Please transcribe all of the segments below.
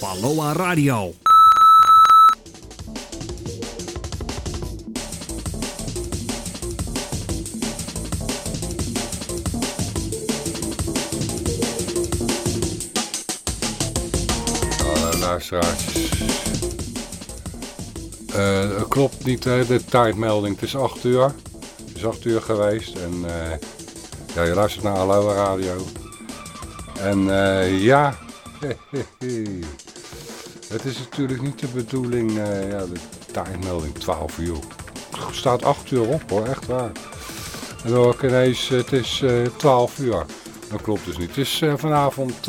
op Aloha Radio. Eh, het klopt niet, hè, de tijdmelding. Het is 8 uur. Het is 8 uur geweest. En eh, ja, je luistert naar Aloha Radio. En eh, ja, het is natuurlijk niet de bedoeling, eh, ja, de tijdmelding 12 uur. Het staat 8 uur op hoor, echt waar. En dan ik ineens, het is eh 12 uur. Dat klopt dus niet. Het is eh, vanavond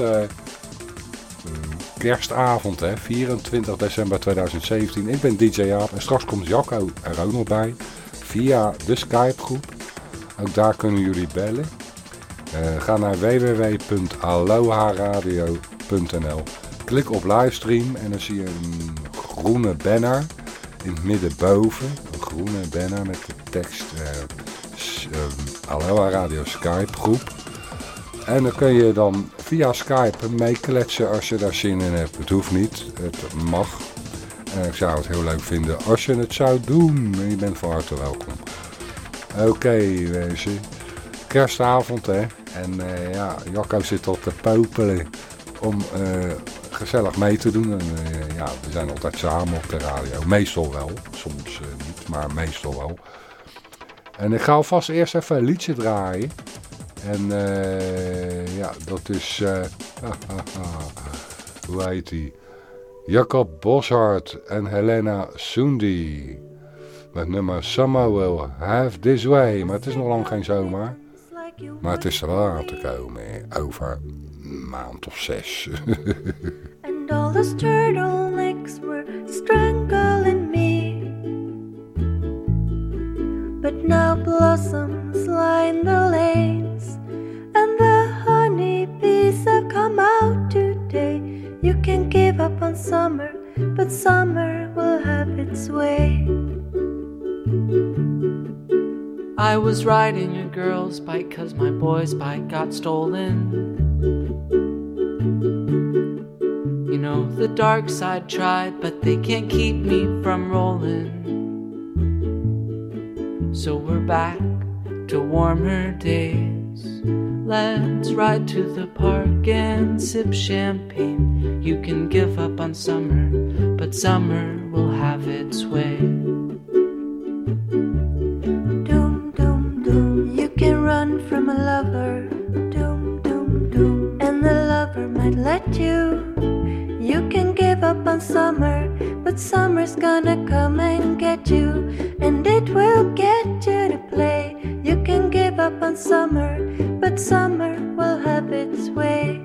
kerstavond, hè, 24 december 2017. Ik ben DJ Jaap en straks komt Jacco er ook nog bij. Via de Skype groep. Ook daar kunnen jullie bellen. Ga naar www.aloharadio.nl Klik op livestream en dan zie je een groene banner in het midden boven. Een groene banner met de tekst Aloha Radio Skype groep. En dan kun je dan via Skype meekletsen als je daar zin in hebt. Het hoeft niet, het mag. En ik zou het heel leuk vinden als je het zou doen. Je bent van harte welkom. Oké, mensen. Kerstavond, hè. En eh, ja, Jacco zit al te popelen om gezellig mee te doen. En eh, ja, we zijn altijd samen op de radio. Meestal wel, soms eh, niet, maar meestal wel. En ik ga alvast eerst even een liedje draaien. En eh, ja, dat is, hoe heet die? Jacob Boshart en Helena Sundi. Met nummer Summer Will Have This Way. Maar het is nog lang geen zomer. Maar het is er wel aan te komen. Over een maand of zes. And all those turtlenecks were strangling me. But now blossoms line the lanes, and the honeybees have come out today. You can give up on summer, but summer will have its way. I was riding a girl's bike cause my boy's bike got stolen. You know, the dark side tried, but they can't keep me from rolling. So we're back to warmer days. Let's ride to the park and sip champagne. You can give up on summer, but summer will have its way. Doom, doom, doom, you can run from a lover. Doom, doom, doom, and the lover might let you. Up on summer, but summer's gonna come and get you, and it will get you to play. You can give up on summer, but summer will have its way.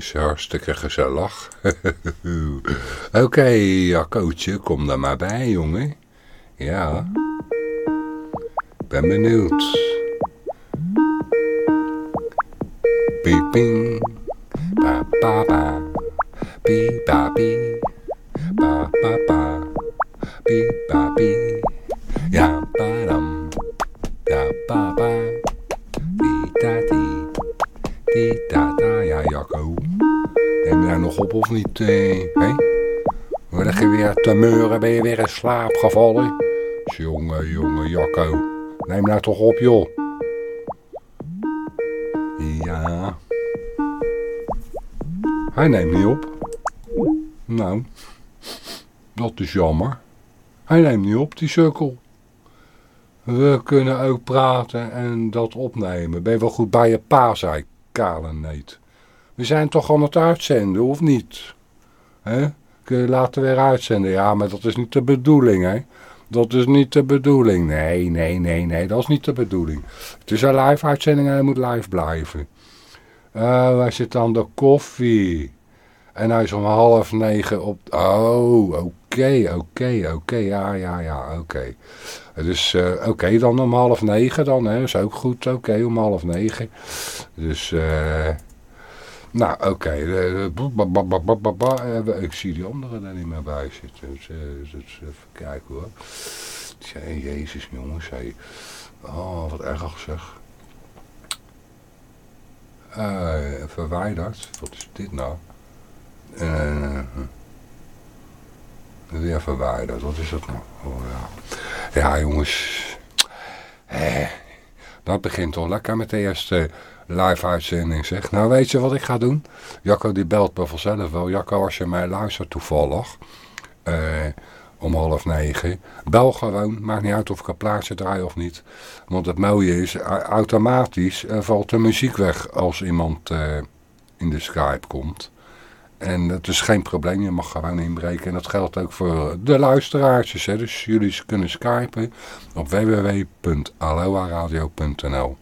Hartstikke gezellig. Oké, Jaccootje, kom daar maar bij, jongen. Ja. Ben benieuwd. Pieping. Ba ba ba. Pi niet? Eh, hè? Word je weer te meuren? Ben je weer in slaap gevallen? Jongen, jongen, Jacco. Neem nou toch op, joh. Ja. Hij neemt niet op. Nou, dat is jammer. Hij neemt niet op, die sukkel. We kunnen ook praten en dat opnemen. Ben je wel goed bij je pa, zei. We zijn toch aan het uitzenden, of niet? Hè? Kun je later weer uitzenden? Ja, maar dat is niet de bedoeling, hè? Dat is niet de bedoeling. Nee, nee, nee, nee, dat is niet de bedoeling. Het is een live uitzending en hij moet live blijven. Eh, waar zit dan de koffie? En hij is om half negen op... Oh, oké, oké, oké. Ja, ja, ja, oké. Dus, eh, oké, dan om half negen dan. Is ook goed, oké, om half negen. Dus, eh... nou, oké. eh, eh, Ik zie die anderen er niet meer bij zitten. Eh, dus even kijken hoor. Tja, jezus jongens, hé. Oh, wat erg zeg. Eh, verwijderd. Wat is dit nou? Eh, weer verwijderd. Wat is dat nou? Oh ja. Ja, jongens. Eh, dat begint al lekker met de eerste live uitzending, zeg. Nou, weet je wat ik ga doen? Jacco die belt me vanzelf wel. Jacco, als je mij luistert toevallig, eh, om half negen, bel gewoon. Maakt niet uit of ik een plaatje draai of niet. Want het mooie is, automatisch eh, valt de muziek weg als iemand eh, in de Skype komt. En dat is geen probleem, je mag gewoon inbreken. En dat geldt ook voor de luisteraartjes. Hè. Dus jullie kunnen skypen op www.aloaradio.nl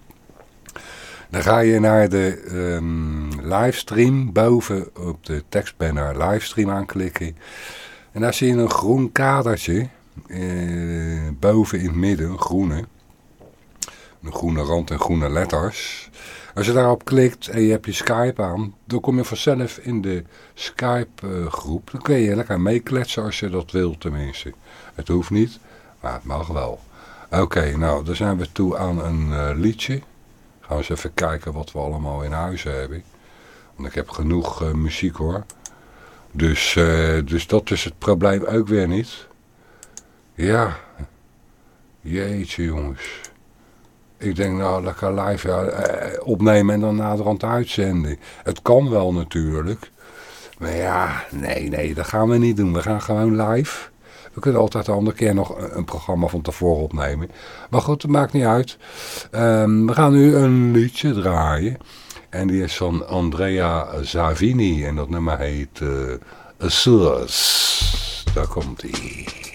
Dan ga je naar de ehm, livestream. Boven op de tekstbanner livestream aanklikken. En daar zie je een groen kadertje. eh, boven in het midden, een groene. Een groene rand en groene letters. Als je daarop klikt en je hebt je Skype aan, dan kom je vanzelf in de Skype groep. Dan kun je lekker meekletsen als je dat wilt tenminste. Het hoeft niet, maar het mag wel. Oké, nou dan zijn we toe aan een eh, liedje. Gaan we eens even kijken wat we allemaal in huis hebben. Want ik heb genoeg eh, muziek hoor. Dus, eh, dus dat is het probleem ook weer niet. Ja. Jeetje jongens. Ik denk nou lekker live ja, eh, opnemen en dan naderhand uitzenden. Het kan wel natuurlijk. Maar ja, nee, nee, dat gaan we niet doen. We gaan gewoon live. We kunnen altijd een andere keer nog een, programma van tevoren opnemen. Maar goed, dat maakt niet uit. Ehm, we gaan nu een liedje draaien. En die is van Andrea Savini. En dat nummer heet uh. Daar komt hij.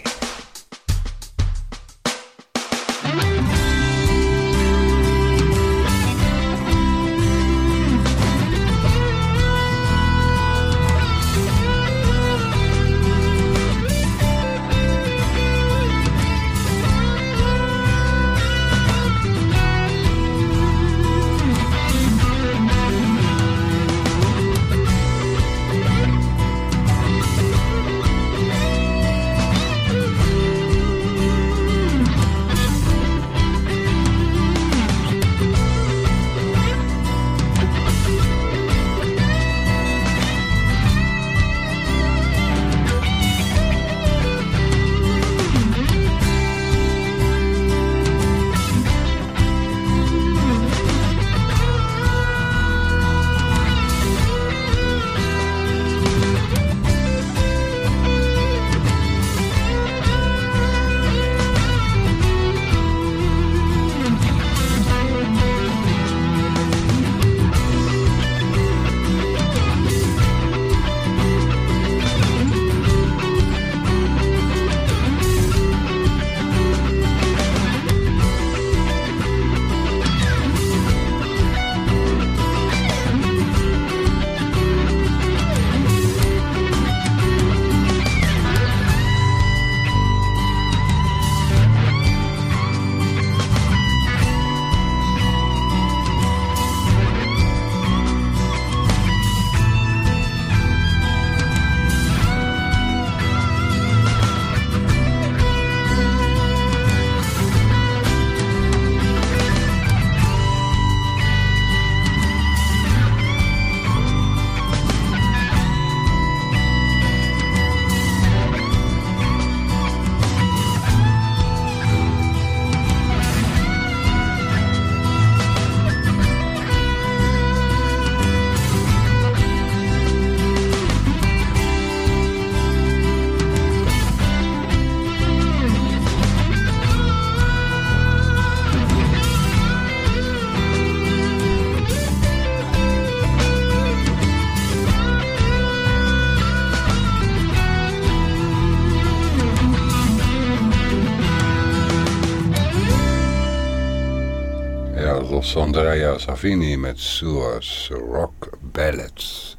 Savini met Suar's Rock Ballads.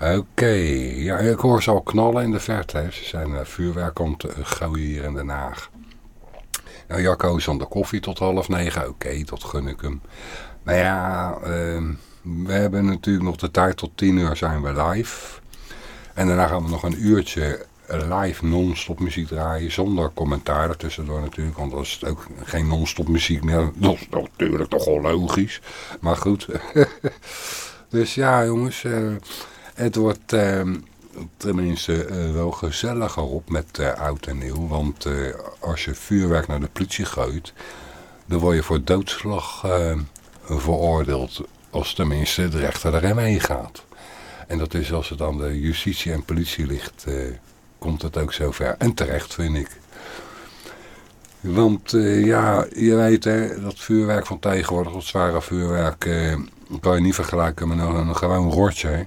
Oké, ja, ik hoor ze al knallen in de verte. Ze zijn uh, vuurwerk om te gooien hier in Den Haag. Nou, Jacco is aan de koffie tot half negen. Oké, tot gun ik hem. Maar ja, uh, we hebben natuurlijk nog de tijd tot tien uur zijn we live. En daarna gaan we nog een uurtje live non-stop muziek draaien. Zonder commentaar ertussendoor natuurlijk. Want dat is ook geen non-stop muziek meer. Dat is natuurlijk toch wel logisch. Maar goed. dus ja jongens. Uh, het wordt uh, tenminste uh, wel gezelliger op met oud en nieuw. Want als je vuurwerk naar de politie gooit. Dan word je voor doodslag veroordeeld. Als tenminste de rechter erin meegaat. En dat is als het aan de justitie en politie ligt komt het ook zover. En terecht, vind ik. Want uh, ja, je weet hè, dat vuurwerk van tegenwoordig, dat zware vuurwerk, uh, kan je niet vergelijken met een, een gewoon rotje.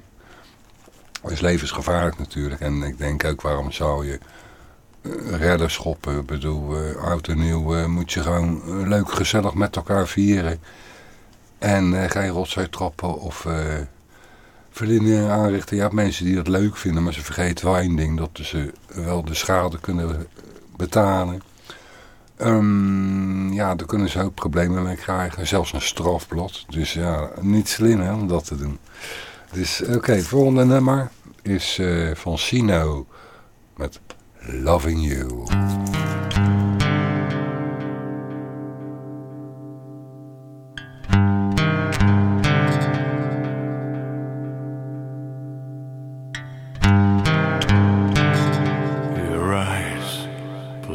Dat is levensgevaarlijk natuurlijk. En ik denk ook, waarom zou je uh, redden schoppen? Ik bedoel, oud en nieuw moet je gewoon leuk gezellig met elkaar vieren. En geen rotzooi trappen of verlieningen aanrichten. Hebt mensen die dat leuk vinden, maar ze vergeten wel één ding. Dat ze wel de schade kunnen betalen. Um, ja, daar kunnen ze ook problemen mee krijgen. Zelfs een strafblad. Dus ja, niet slim om dat te doen. Dus oké, het volgende nummer is uh, van Sino met Loving You.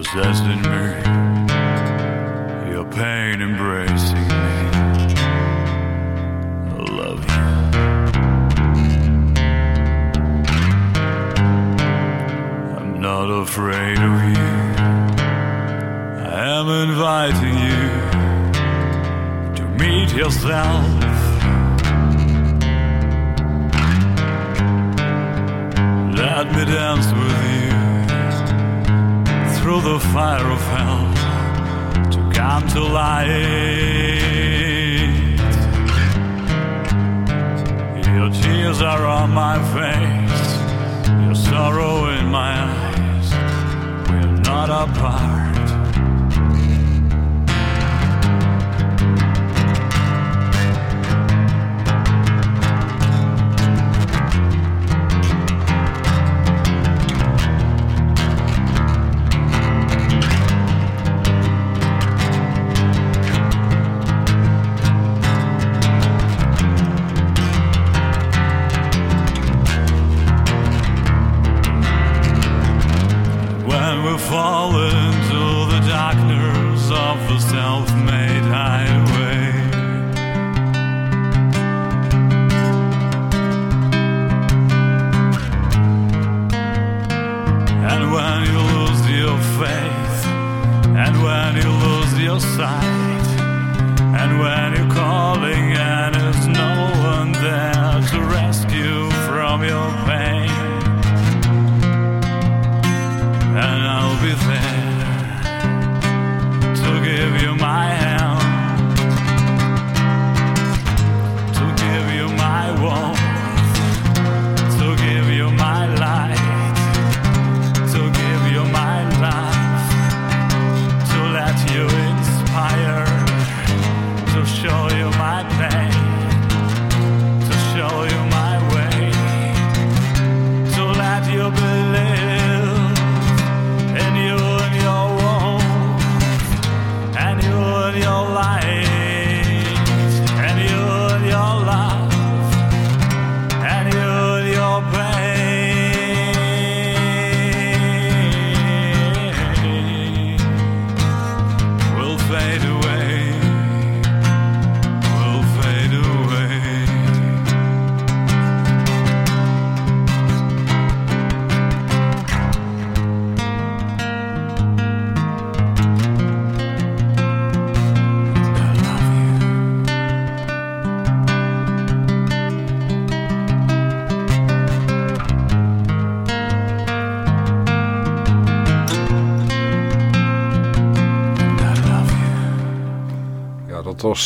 possessing me, your pain embracing me. I love you. I'm not afraid of you. I am inviting you to meet yourself. Let me dance with you through the fire of hell to come to light. Your tears are on my face, your sorrow in my eyes. We're not apart.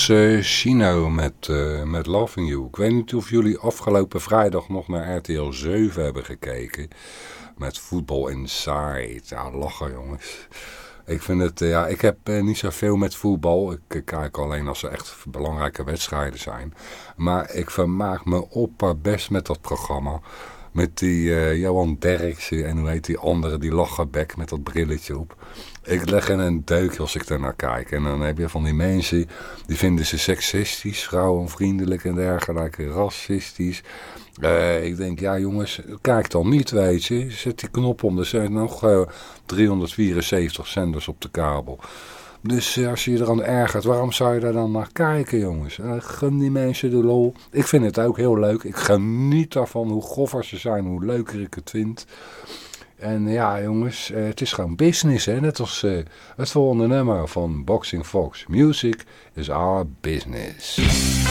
Was Chino met, eh, met Loving You. Ik weet niet of jullie afgelopen vrijdag nog naar RTL 7 hebben gekeken. Met Voetbal Inside. Ja, lachen jongens. Ik vind het, eh, ja, ik heb eh, niet zoveel met voetbal. Ik kijk alleen als er echt belangrijke wedstrijden zijn. Maar ik vermaak me op best met dat programma. Met die eh, Johan Derksen en hoe heet die andere, die lachenbek met dat brilletje op. Ik leg in een deuk als ik daar naar kijk. En dan heb je van die mensen, die vinden ze seksistisch, vrouwenvriendelijk en dergelijke, racistisch. Eh, ik denk, ja jongens, kijk dan niet, weet je. Zet die knop om, er zijn nog eh, 374 zenders op de kabel. Dus eh, als je je eraan ergert, waarom zou je daar dan naar kijken, jongens? Uh, gun die mensen de lol. Ik vind het ook heel leuk. Ik geniet daarvan hoe goffer ze zijn, hoe leuker ik het vind. En ja, jongens, eh, het is gewoon business, hè. Net als het volgende nummer van Boxing Fox. Music is our business.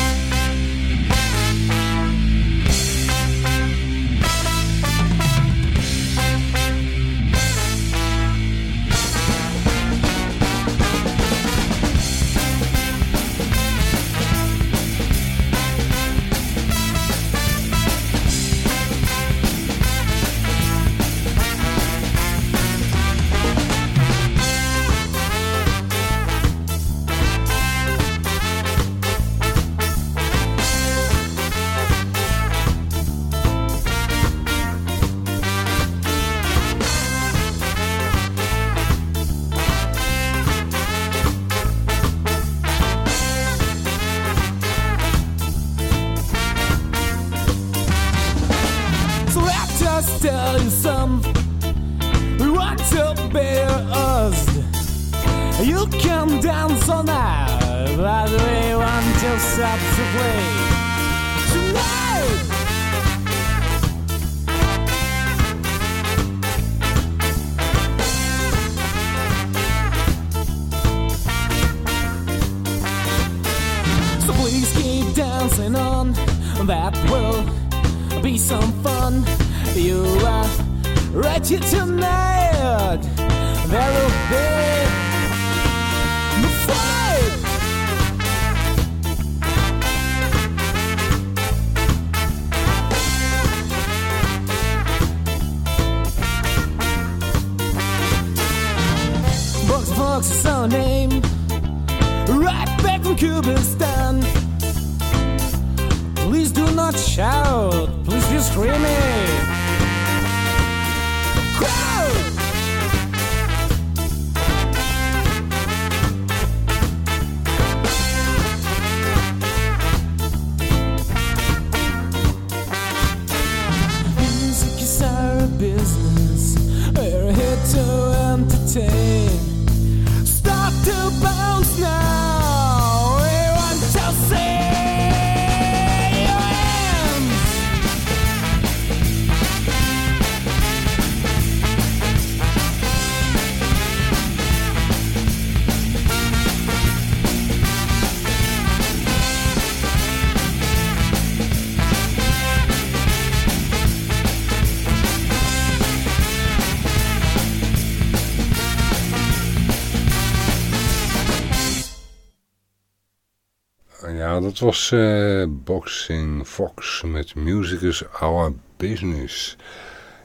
Dat was eh, Boxing Fox met Music is Our Business.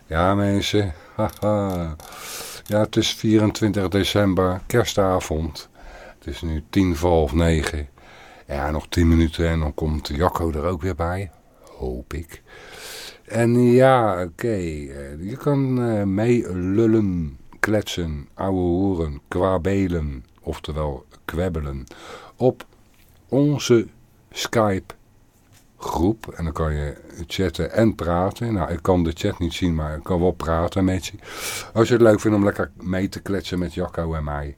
Ja, mensen. Haha. Ja, het is 24 december, kerstavond. Het is nu tien voor half negen. Ja, nog tien minuten en dan komt Jacco er ook weer bij. Hoop ik. En ja, oké. eh, je kan eh, mee lullen, kletsen, ouwe hoeren, kwabelen, oftewel kwebbelen. Op onze Skype groep. En dan kan je chatten en praten. Nou, ik kan de chat niet zien, maar ik kan wel praten met je. Als je het leuk vindt om lekker mee te kletsen met Jacco en mij.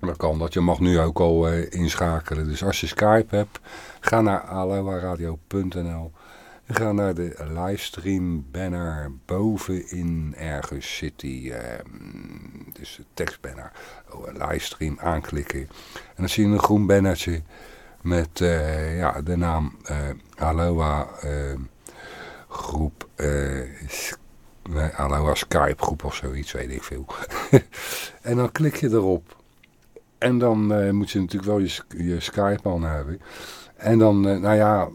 Dan kan dat. Je mag nu ook al eh, inschakelen. Dus als je Skype hebt, ga naar aloaradio.nl. En ga naar de livestream banner bovenin ergens zit die, eh, dus de tekstbanner. Oh, livestream aanklikken. En dan zie je een groen bannertje met eh, ja, de naam eh Aloha eh, groep, Aloha Skype groep of zoiets, weet ik veel. en dan klik je erop. En dan moet je natuurlijk wel je, je Skype aan hebben. En dan, nou ja,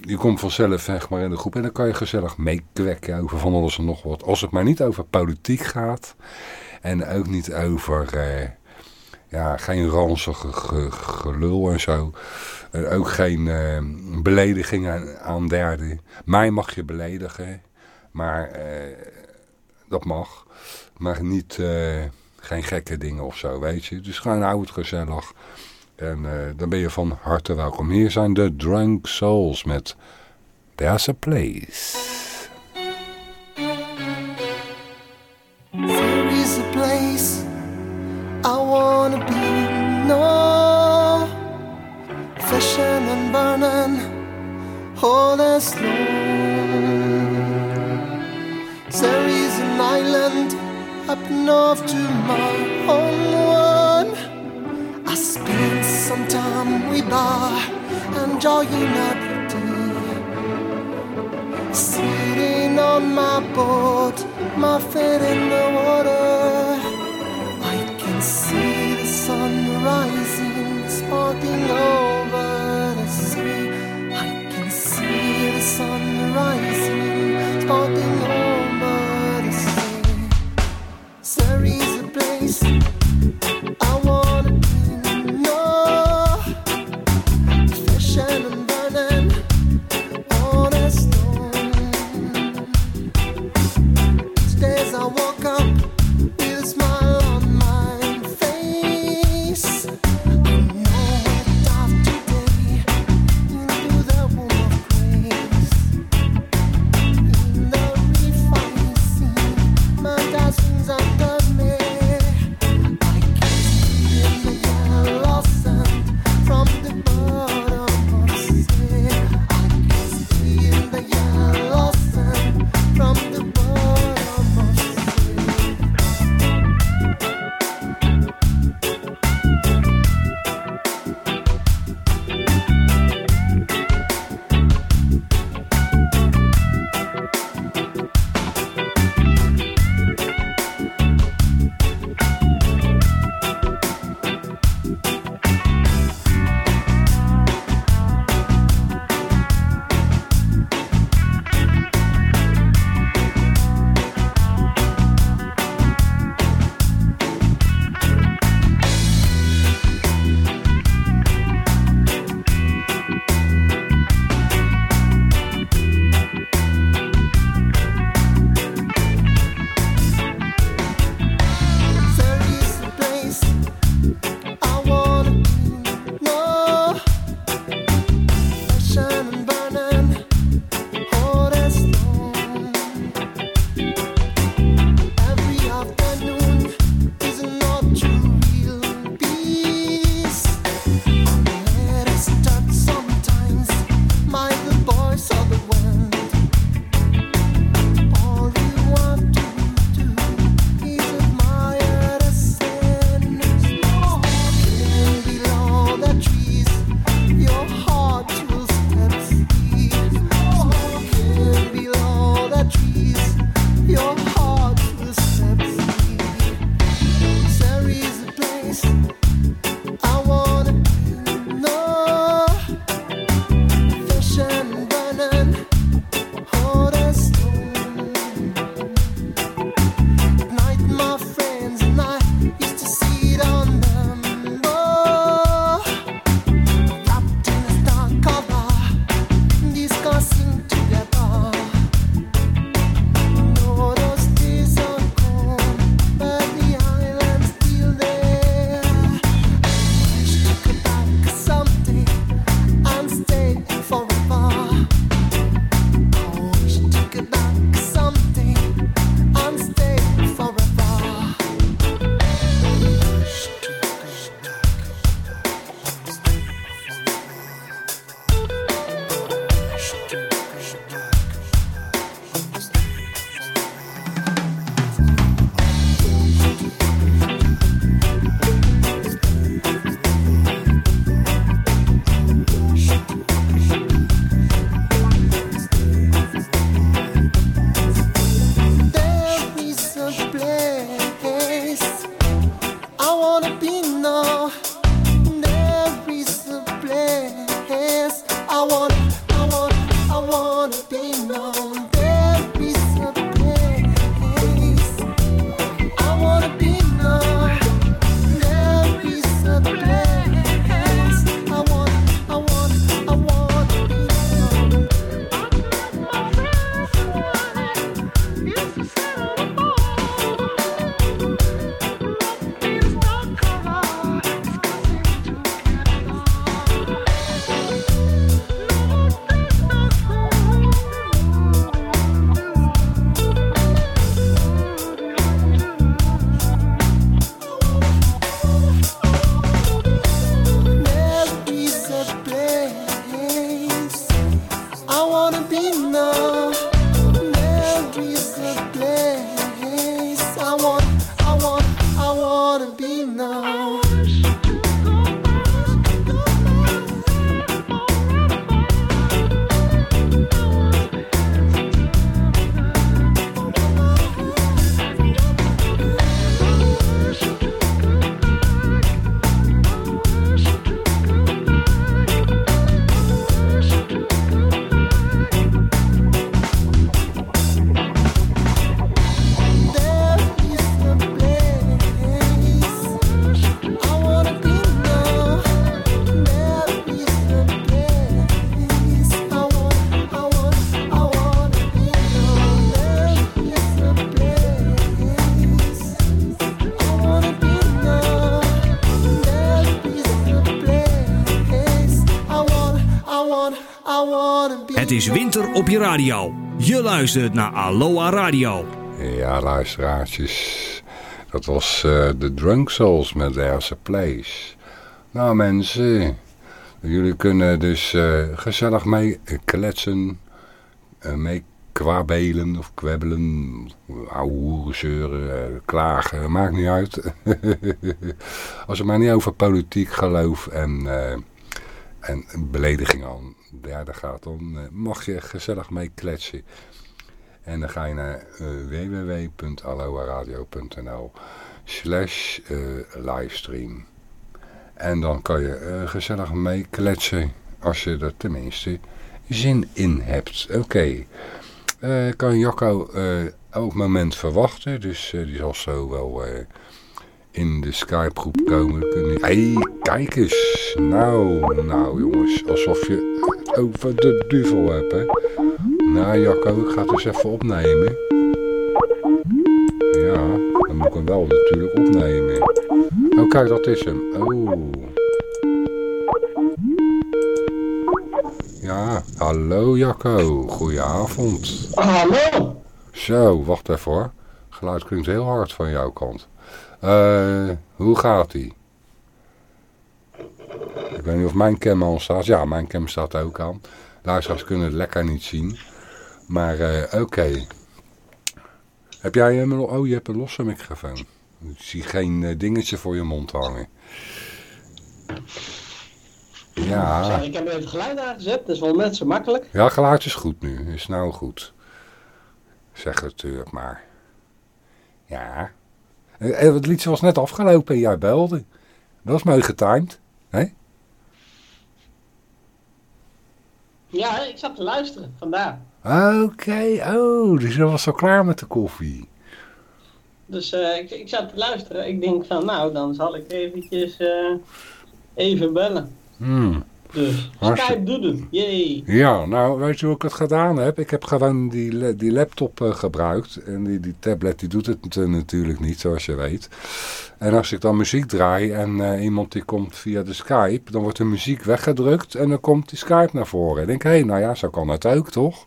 je komt vanzelf zeg maar in de groep. En dan kan je gezellig meekwekken over van alles en nog wat. Als het maar niet over politiek gaat. En ook niet over, ja, geen ranzige ge- gelul en zo. En ook geen eh, beledigingen aan, derden. Mij mag je beledigen. Maar eh, dat mag. Maar niet, eh, geen gekke dingen of zo, weet je. Dus gewoon het gezellig. En eh, dan ben je van harte welkom. Hier zijn de Drunk Souls met There's a Place. Wanna be. No, fashion and burning, all long. There is an island up north to my one. I spend some time with bar, enjoying every day. Sitting on my boat, my feet in the water. I can see rising, sparkling over the sea. I can see the sun rising, sparkling over the sea. There Het is winter op je radio. Je luistert naar Aloha Radio. Ja, luisteraartjes. Dat was eh, de Drunk Souls met There's a Place. Nou mensen, jullie kunnen dus eh, gezellig mee kletsen, uh, mee kwabelen of kwebbelen, ouwe zeuren, klagen, maakt niet uit. Als het maar niet over politiek, geloof en, en belediging aan derde gaat, dan mag je gezellig mee kletsen. En dan ga je naar uh, www.aloaradio.nl slash livestream. En dan kan je uh, gezellig mee kletsen als je er tenminste zin in hebt. Oké. Uh, kan Jacco elk moment verwachten. Dus die zal zo wel in de Skype groep komen. Hey, kijk eens. Nou, nou jongens. Alsof je over de duvel hebt, hè. Nou Jacco, ik ga het eens even opnemen. Ja, dan moet ik hem wel natuurlijk opnemen. Oh kijk, dat is hem. Oh. Ja, hallo Jacco. Goedenavond. Hallo. Zo, wacht even hoor. Geluid klinkt heel hard van jouw kant. Uh, hoe gaat ie? Ik weet niet of mijn cam al staat. Ja, mijn cam staat ook aan. Luisteraars kunnen het lekker niet zien. Maar uh, oké. Okay. Heb jij een... Oh, je hebt een losse microfoon. Ik zie geen uh, dingetje voor je mond hangen. Ja. Ik heb even het geluid aangezet. Dat is wel net zo makkelijk. Ja, geluid is goed nu. Is nou goed. Zeg het natuurlijk maar. Ja. Het liedje was net afgelopen en jij belde. Dat was mooi getimed. hè? Ja, ik zat te luisteren, vandaar. Oké, okay. oh, dus je was al klaar met de koffie. Dus uh, ik, ik zat te luisteren. Ik denk van, nou, dan zal ik eventjes uh, even bellen. Hmm. Dus Skype doet het, yay. Ja, nou, weet je hoe ik het gedaan heb? Ik heb gewoon die, die laptop uh, gebruikt. En die, die tablet die doet het natuurlijk niet, zoals je weet. En als ik dan muziek draai en uh, iemand die komt via de Skype... dan wordt de muziek weggedrukt en dan komt die Skype naar voren. En ik denk, hé, hey, nou ja, zo kan het ook, toch?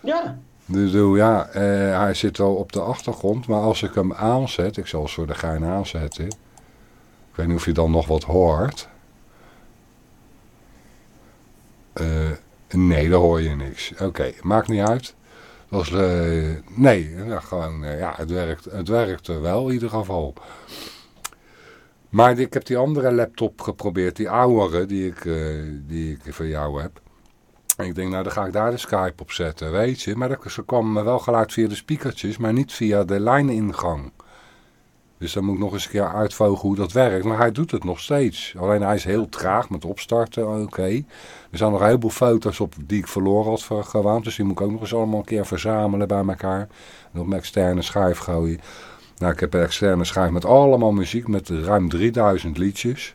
Ja. Dus ja, uh, hij zit wel op de achtergrond. Maar als ik hem aanzet, ik zal het voor de gein aanzetten. Ik weet niet of je dan nog wat hoort... Uh, nee, daar hoor je niks. Oké, maakt niet uit. Uh, nee, nou, gewoon, uh, ja, het werkt, het werkt wel in ieder geval. Maar ik heb die andere laptop geprobeerd, die oudere, die ik, die ik voor jou heb. En ik denk, nou dan ga ik daar de Skype op zetten, weet je. Maar dat, ze kwam wel geluid via de speakertjes, maar niet via de lijningang. Dus dan moet ik nog eens een keer uitvogelen hoe dat werkt. Maar hij doet het nog steeds. Alleen hij is heel traag met opstarten, oké. Okay. Er zijn nog een heleboel foto's op die ik verloren had gewaand. Dus die moet ik ook nog eens allemaal een keer verzamelen bij elkaar. En op mijn externe schijf gooien. Nou, ik heb een externe schijf met allemaal muziek. Met ruim 3000 liedjes.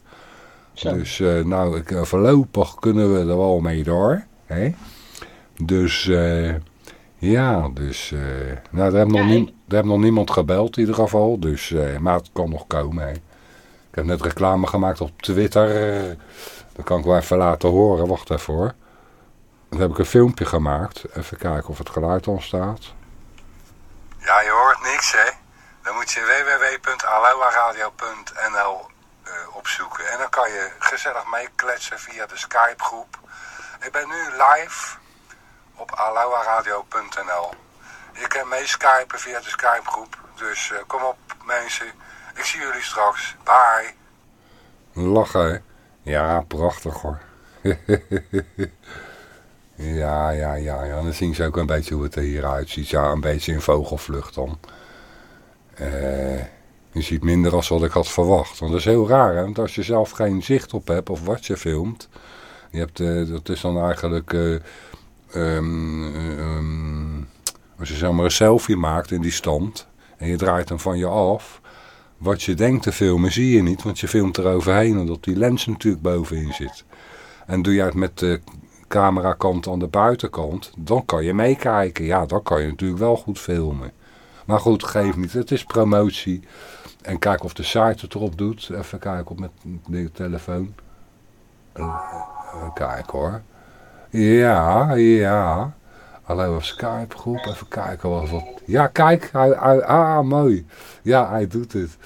Zo. Dus uh, nou, ik, uh, voorlopig kunnen we er wel mee door. Hè? Dus... Uh, ja, dus... Uh, nou, er heeft, nog nie, er heeft nog niemand gebeld in ieder geval. Dus, uh, maar het kan nog komen. Hè. Ik heb net reclame gemaakt op Twitter. Dat kan ik wel even laten horen. Wacht even. Dan heb ik een filmpje gemaakt. Even kijken of het geluid ontstaat. Ja, je hoort niks hè. Dan moet je www.aloaradio.nl opzoeken. En dan kan je gezellig meekletsen via de Skype groep. Ik ben nu live op alauaradio.nl. Je kan mee skypen via de Skype groep. Dus uh, kom op mensen. Ik zie jullie straks. Bye. Lachen? Ja, prachtig hoor. ja, ja, ja, ja. Dan zien ze ook een beetje hoe het er hier uitziet. Ja, een beetje in vogelvlucht dan. Uh, je ziet minder als wat ik had verwacht. Want dat is heel raar hè. Want als je zelf geen zicht op hebt of wat je filmt. Je hebt, uh, dat is dan eigenlijk... Um, um, als je zeg maar een selfie maakt in die stand en je draait hem van je af, wat je denkt te filmen zie je niet, want je filmt er overheen omdat die lens natuurlijk bovenin zit. En doe je het met de camerakant aan de buitenkant, dan kan je meekijken. Ja, dan kan je natuurlijk wel goed filmen. Maar goed, geef niet. Het is promotie. En kijk of de site het erop doet. Even kijken op met de telefoon. Uh, kijk hoor. Ja, ja. Hallo, Skype groep. Even kijken wat wat. Ja, kijk. Hij, hij, ah, mooi. Ja, hij doet het.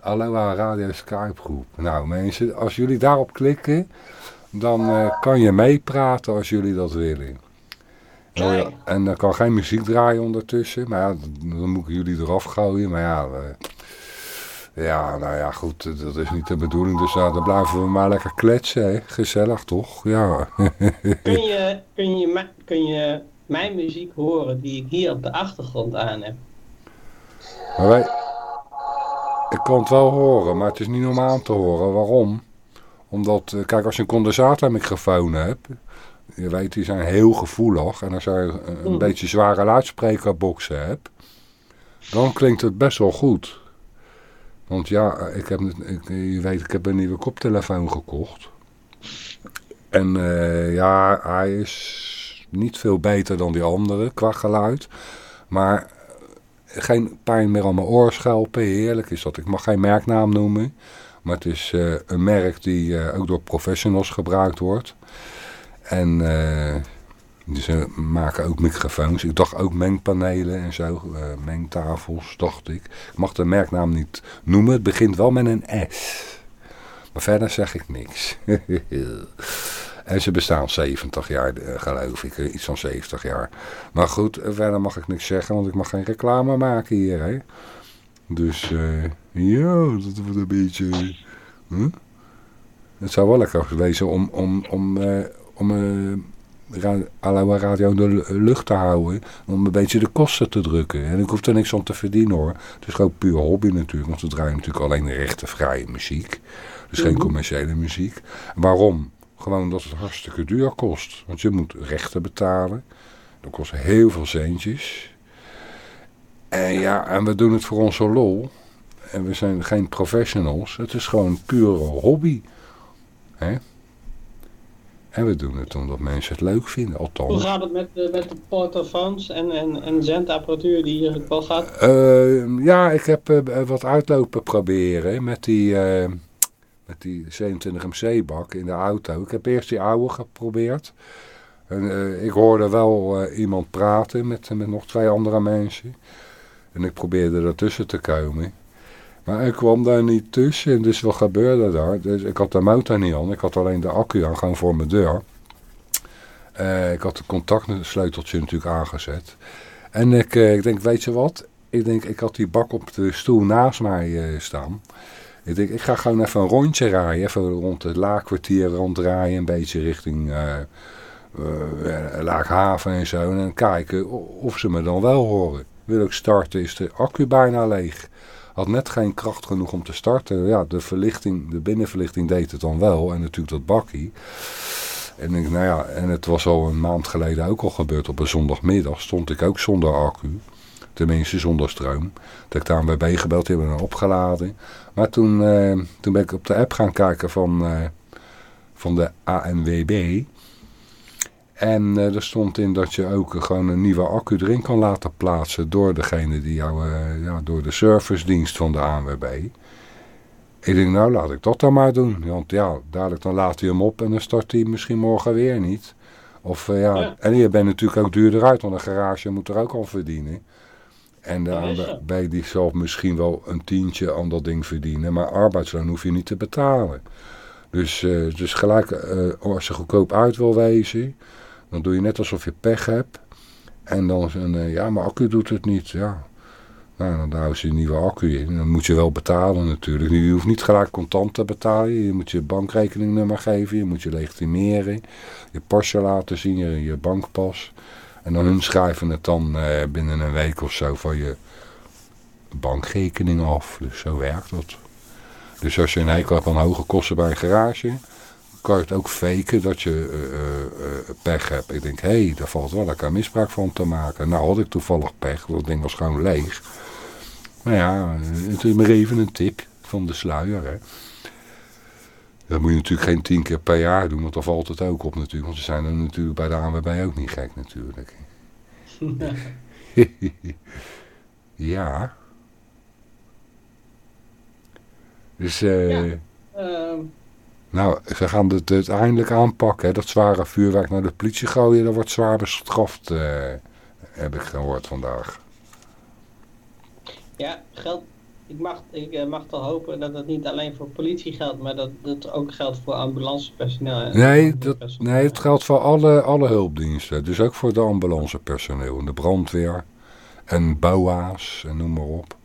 Aloha Radio Skype groep. Nou mensen, als jullie daarop klikken, dan eh, kan je meepraten als jullie dat willen. En dan kan geen muziek draaien ondertussen. Maar ja, dan moet ik jullie eraf gooien. Maar ja, ja, nou ja, goed, dat is niet de bedoeling. Dus nou, dan blijven we maar lekker kletsen, hè. Gezellig, toch? Ja. Kun je, kun, je, kun je mijn muziek horen die ik hier op de achtergrond aan heb? Maar wij, ik kan het wel horen, maar het is niet om aan te horen. Waarom? Omdat, eh, kijk, als je een condensatormicrofoon hebt, je weet, die zijn heel gevoelig. En als je een, een Mhm. beetje zware luidsprekerboxen hebt, dan klinkt het best wel goed. Want ja, ik heb, ik, je weet, ik heb een nieuwe koptelefoon gekocht. En eh, ja, hij is niet veel beter dan die andere qua geluid. Maar geen pijn meer aan mijn oorschelpen. Heerlijk is dat. Ik mag geen merknaam noemen. Maar het is eh, een merk die eh, ook door professionals gebruikt wordt. En eh, ze maken ook microfoons. Ik dacht ook mengpanelen en zo. mengtafels, dacht ik. Ik mag de merknaam niet noemen. Het begint wel met een S. Maar verder zeg ik niks. en ze bestaan 70 jaar, eh, geloof ik. Iets van 70 jaar. Maar goed, eh, verder mag ik niks zeggen, want ik mag geen reclame maken hier, hè. Dus, eh ja, dat wordt een beetje... Huh? Het zou wel lekker wezen om, om, om, om Aloha Radio in de lu- lucht te houden. Om een beetje de kosten te drukken. En ik hoef er niks aan te verdienen, hoor. Het is gewoon puur hobby natuurlijk, want we draaien natuurlijk alleen rechtenvrije muziek. Dus geen Mhm. commerciële muziek. Waarom? Gewoon dat het hartstikke duur kost. Want je moet rechten betalen. Dat kost heel veel centjes. En ja, en we doen het voor onze lol. En we zijn geen professionals. Het is gewoon pure hobby. Hè? En we doen het omdat mensen het leuk vinden, Hoe althans. gaat het met de, met de portofoons en, en, en zendapparatuur die hier wel gaat? Eh, ja, ik heb eh, wat uitlopen proberen met die, eh, met die 27MC bak in de auto. Ik heb eerst die oude geprobeerd. En, eh, ik hoorde wel eh, iemand praten met, met nog twee andere mensen. En ik probeerde ertussen te komen. Maar ik kwam daar niet tussen. Dus wat gebeurde daar? Dus ik had de motor niet aan. Ik had alleen de accu aan, gewoon voor mijn deur. Eh, ik had het contactsleuteltje natuurlijk aangezet. En ik, ik denk, weet je wat? Ik denk, ik had die bak op de stoel naast mij staan. Ik denk, ik ga gewoon even een rondje rijden. Even rond het laakkwartier ronddraaien. Een beetje richting eh, Laaghaven en zo. En dan kijken of ze me dan wel horen. Wil ik starten, is de accu bijna leeg. Had net geen kracht genoeg om te starten. Ja, de verlichting, de binnenverlichting deed het dan wel. En natuurlijk dat bakkie. En, ik, nou ja, en het was al een maand geleden ook al gebeurd. Op een zondagmiddag stond ik ook zonder accu. Tenminste zonder stroom. Dat ik daar bij gebeld, die hebben hem opgeladen. Maar toen, eh, toen ben ik op de app gaan kijken van, eh, van de ANWB. En eh, er stond in dat je ook gewoon een nieuwe accu erin kan laten plaatsen door degene die jou, ja, door de servicedienst van de ANWB. Ik denk, nou laat ik dat dan maar doen. Want ja, dadelijk dan laat hij hem op en dan start hij misschien morgen weer niet. Of ja, Ja. en je bent natuurlijk ook duurder uit, want een garage moet er ook al verdienen. En zo. ANWB die zal misschien wel een tientje aan dat ding verdienen, maar arbeidsloon hoef je niet te betalen. Dus, dus gelijk, eh, als je goedkoop uit wil wezen, dan doe je net alsof je pech hebt. En dan is een, eh, ja, maar accu doet het niet. Ja. Nou, dan houden ze een nieuwe accu in. Dan moet je wel betalen natuurlijk. Je hoeft niet gelijk contant te betalen. Je moet je bankrekeningnummer geven. Je moet je legitimeren. Je pasje laten zien. Je, je bankpas. En dan hun schrijven het dan eh, binnen een week of zo van je bankrekening af. Dus zo werkt dat. Dus als je een hekel hebt aan hoge kosten bij een garage, kan je het ook faken dat je eh, eh, pech hebt. Ik denk, hé, hey, daar valt wel lekker misbruik van te maken. Nou had ik toevallig pech, dat ding was gewoon leeg. Maar ja, het is maar even een tip van de sluier, hè. Dat moet je natuurlijk geen tien keer per jaar doen, want dan valt het ook op natuurlijk. Want ze zijn er natuurlijk bij de ANWB ook niet gek natuurlijk. ja. Dus, eh... Ehm, Nou, ze gaan het uiteindelijk aanpakken. Hè. Dat zware vuurwerk naar de politie gooien, dat wordt zwaar bestraft, eh, heb ik gehoord vandaag. Ja, geld. Ik mag, ik eh, mag toch hopen dat het niet alleen voor politie geldt, maar dat het ook geldt voor ambulancepersoneel. Nee, dat, nee, het geldt voor alle, alle hulpdiensten. Dus ook voor de ambulancepersoneel en de brandweer en BOA's en noem maar op.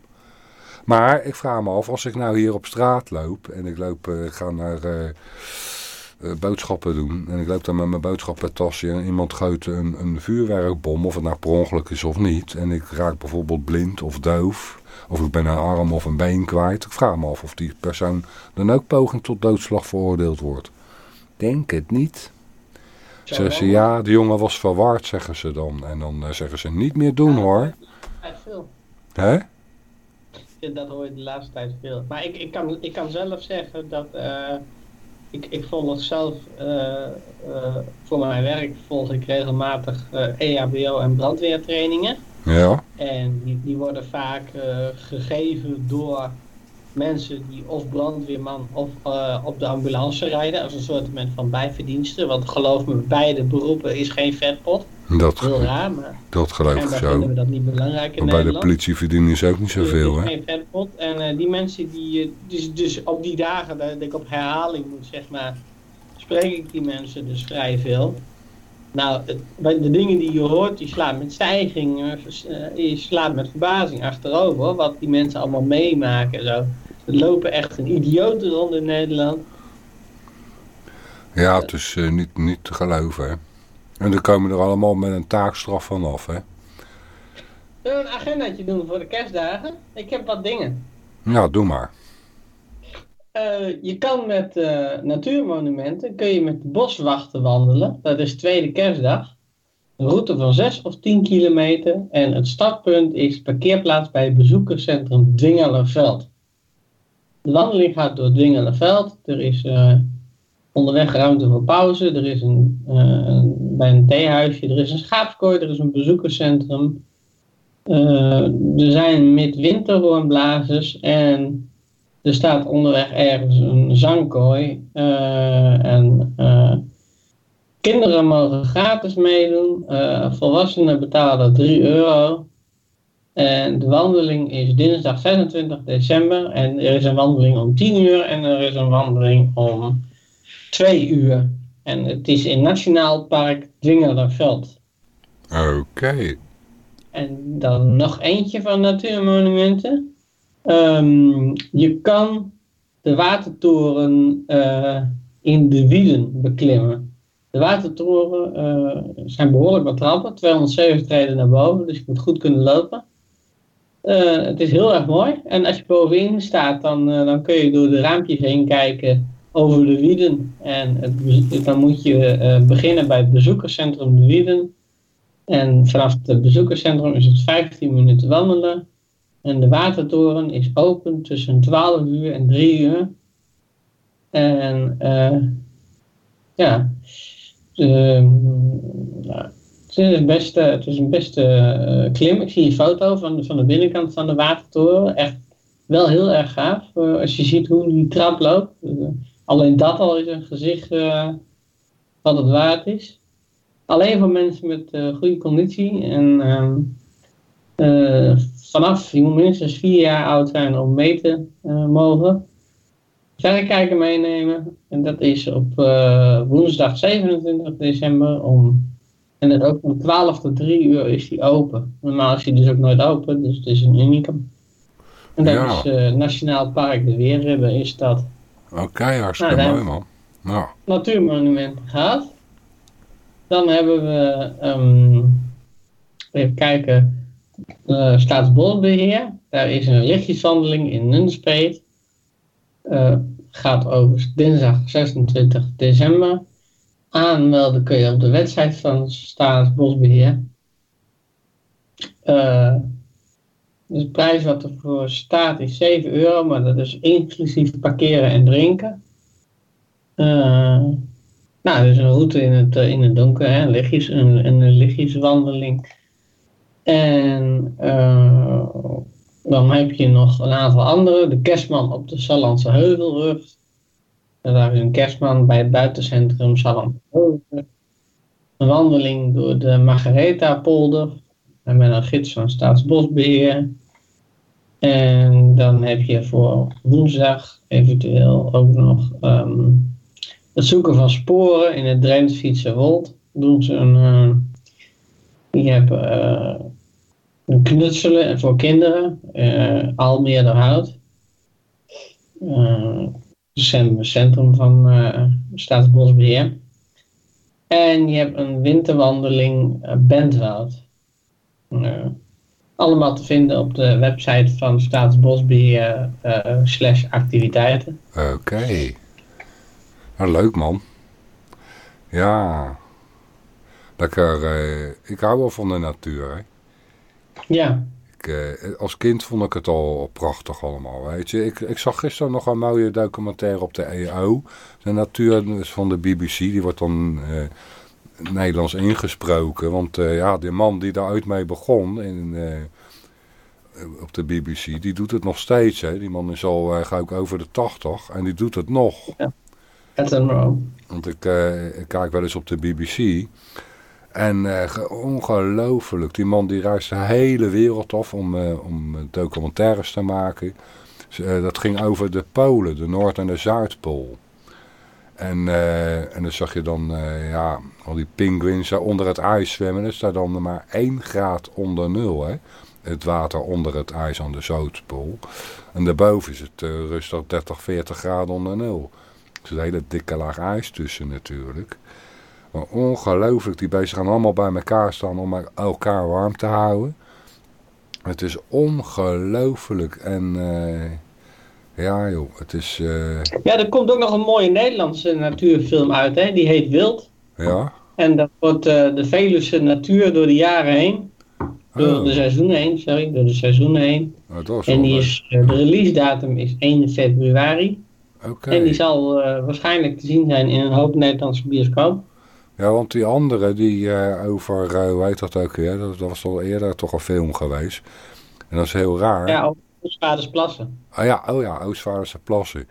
Maar ik vraag me af, als ik nou hier op straat loop en ik loop, eh, ga naar eh, boodschappen doen en ik loop dan met mijn boodschappentasje en iemand gooit een, een vuurwerkbom, of het nou per ongeluk is of niet, en ik raak bijvoorbeeld blind of doof, of ik ben een arm of een been kwijt, ik vraag me af of die persoon dan ook poging tot doodslag veroordeeld wordt. Denk het niet. Zeggen ze, ja, de jongen was verward, zeggen ze dan. En dan eh, zeggen ze, niet meer doen hoor. Ja, veel. Hè? Ja, Dat hoor je de laatste tijd veel. Maar ik, ik, kan, ik kan zelf zeggen dat eh, ik, ik volg zelf eh, voor mijn werk volg ik regelmatig eh EHBO en brandweertrainingen. Ja. En die, die worden vaak eh, gegeven door mensen die of brandweerman of eh, op de ambulance rijden. Als een soort van bijverdiensten. Want geloof me, beide beroepen is geen vetpot. Dat, Heel raar, maar dat geloof ik schijnbaar vinden we zo. dat niet belangrijk in Maar bij de politie verdienen ze ook niet zoveel, Het is hè? geen vetpot. En eh, die mensen die, dus, dus op die dagen dat ik op herhaling moet, zeg maar, spreek ik die mensen dus vrij veel. Nou, het, de dingen die je hoort, die slaan met stijging, eh, je slaat met verbazing achterover, wat die mensen allemaal meemaken. en Zo. Er lopen echt een idioten rond in Nederland. Ja, het is eh, niet, niet te geloven, hè? En dan komen er allemaal met een taakstraf vanaf, hè? Zullen we een agendaatje doen voor de kerstdagen? Ik heb wat dingen. Ja, doe maar. Eh, je kan met eh, natuurmonumenten, kun je met boswachten wandelen. Dat is tweede kerstdag. Een route van 6 of 10 kilometer. En het startpunt is parkeerplaats bij bezoekerscentrum Dwingelerveld. De wandeling gaat door Dwingelerveld. Er is eh, onderweg ruimte voor pauze. Er is een, bij een theehuisje. Er is een schaapskooi. Er is een bezoekerscentrum. Er zijn midwinterhoornblazers. En er staat onderweg ergens een zangkooi. eh, en eh, kinderen mogen gratis meedoen. eh, volwassenen betalen 3 euro. En de wandeling is dinsdag 26 december. En er is een wandeling om 10 uur en er is een wandeling om 2 uur. En het is in Nationaal Park Dwingelerveld. Oké. En dan nog eentje van natuurmonumenten. Ehm, je kan de watertoren eh, in de Wieden beklimmen. De watertoren eh, zijn behoorlijk wat trappen, 270 treden naar boven, dus je moet goed kunnen lopen. Eh, het is heel erg mooi. En als je bovenin staat, dan, dan kun je door de raampjes heen kijken over de Wieden. En het, dan moet je beginnen bij het bezoekerscentrum de Wieden. En vanaf het bezoekerscentrum is het 15 minuten wandelen. En de watertoren is open tussen 12 uur en 3 uur. En eh, ja, nou, het is een beste, het is een beste eh, klim. Ik zie een foto van, van de binnenkant van de watertoren. Echt wel heel erg gaaf. eh, als je ziet hoe die trap loopt. Alleen dat al is een gezicht wat het waard is. Alleen voor mensen met goede conditie. En ehm, eh, vanaf, je moet minstens vier jaar oud zijn om mee te eh, mogen. Verrekijker meenemen. En dat is op eh, woensdag 27 december om. En het ook van 12 tot 3 uur is die open. Normaal is die dus ook nooit open, dus het is een unicum. En dat Ja. is eh, Nationaal Park de Weerribben is dat. Oké, hartstikke Nou, mooi, man. Nou, natuurmonumenten gehad. Dan hebben we, ehm, even kijken, eh Staatsbosbeheer. Daar is een lichtjeswandeling in Nunspeet. Eh, gaat over dinsdag 26 december. Aanmelden kun je op de website van Staatsbosbeheer. Eh, de prijs wat ervoor staat is 7 euro, maar dat is inclusief parkeren en drinken. Nou, dus een route in het, in het donker, hè, lichtjes, een, een lichtjeswandeling. En eh, dan heb je nog een aantal andere. De kerstman op de Sallandse Heuvelrug. En daar is een kerstman bij het buitencentrum Salem. Een wandeling door de Margaretha-polder. En met een gids van Staatsbosbeheer. En dan heb je voor woensdag eventueel ook nog ehm, het zoeken van sporen in het Drentse Wold. Doen ze een, eh, je hebt eh, een knutselen voor kinderen, uh, Almeerderhout. Uh, centrum van uh, Staatsbosbeheer. En je hebt een winterwandeling Bentwoud. allemaal te vinden op de website van Staatsbosbeheer slash activiteiten. Oké. Nou, leuk man. Ja. Lekker. ik hou wel van de natuur. Hè? Ja. Ik, eh, als kind vond ik het al prachtig allemaal, weet je. Ik, ik zag gisteren nog een mooie documentaire op de EO. De natuur van de BBC, die wordt dan eh, Nederlands ingesproken. Want eh, ja, die man die daar uit mee begon in, eh, op de BBC, die doet het nog steeds. Hè. Die man is al uh, ga ik over de 80 en die doet het nog. Ja. Attenborough. Want ik, eh, ik kijk wel eens op de BBC... En uh, ongelooflijk. Die man die reist de hele wereld af om, uh, om documentaires te maken. Uh, dat ging over de Polen, de Noord- en de Zuidpool. En, en dan zag je dan ja, al die pinguïns onder het ijs zwemmen. Er staat dan maar 1 graad onder nul. Hè? Het water onder het ijs aan de Zuidpool. En daarboven is het rustig 30, 40 graden onder nul. Er is een hele dikke laag ijs tussen natuurlijk. Ongelooflijk, die beesten gaan allemaal bij elkaar staan om elkaar warm te houden. Het is ongelooflijk en uh, ja joh, het is... Uh... Ja, er komt ook nog een mooie Nederlandse natuurfilm uit, hè? die heet Wild. Ja. En dat wordt uh, de Veluwse natuur door de jaren heen. Door Oh. de seizoenen heen, sorry, door de seizoenen heen. Oh, dat En die is, de release datum is 1 februari. Oké. En die zal waarschijnlijk te zien zijn in een hoop Nederlandse bioscoop. Ja, want die andere, die uh, over, uh, hoe heet dat ook weer, dat, dat was al eerder toch een film geweest. En dat is heel raar. Ja, Oostvaardersplassen. Ah ja, oh ja, Oostvaarderse plassen.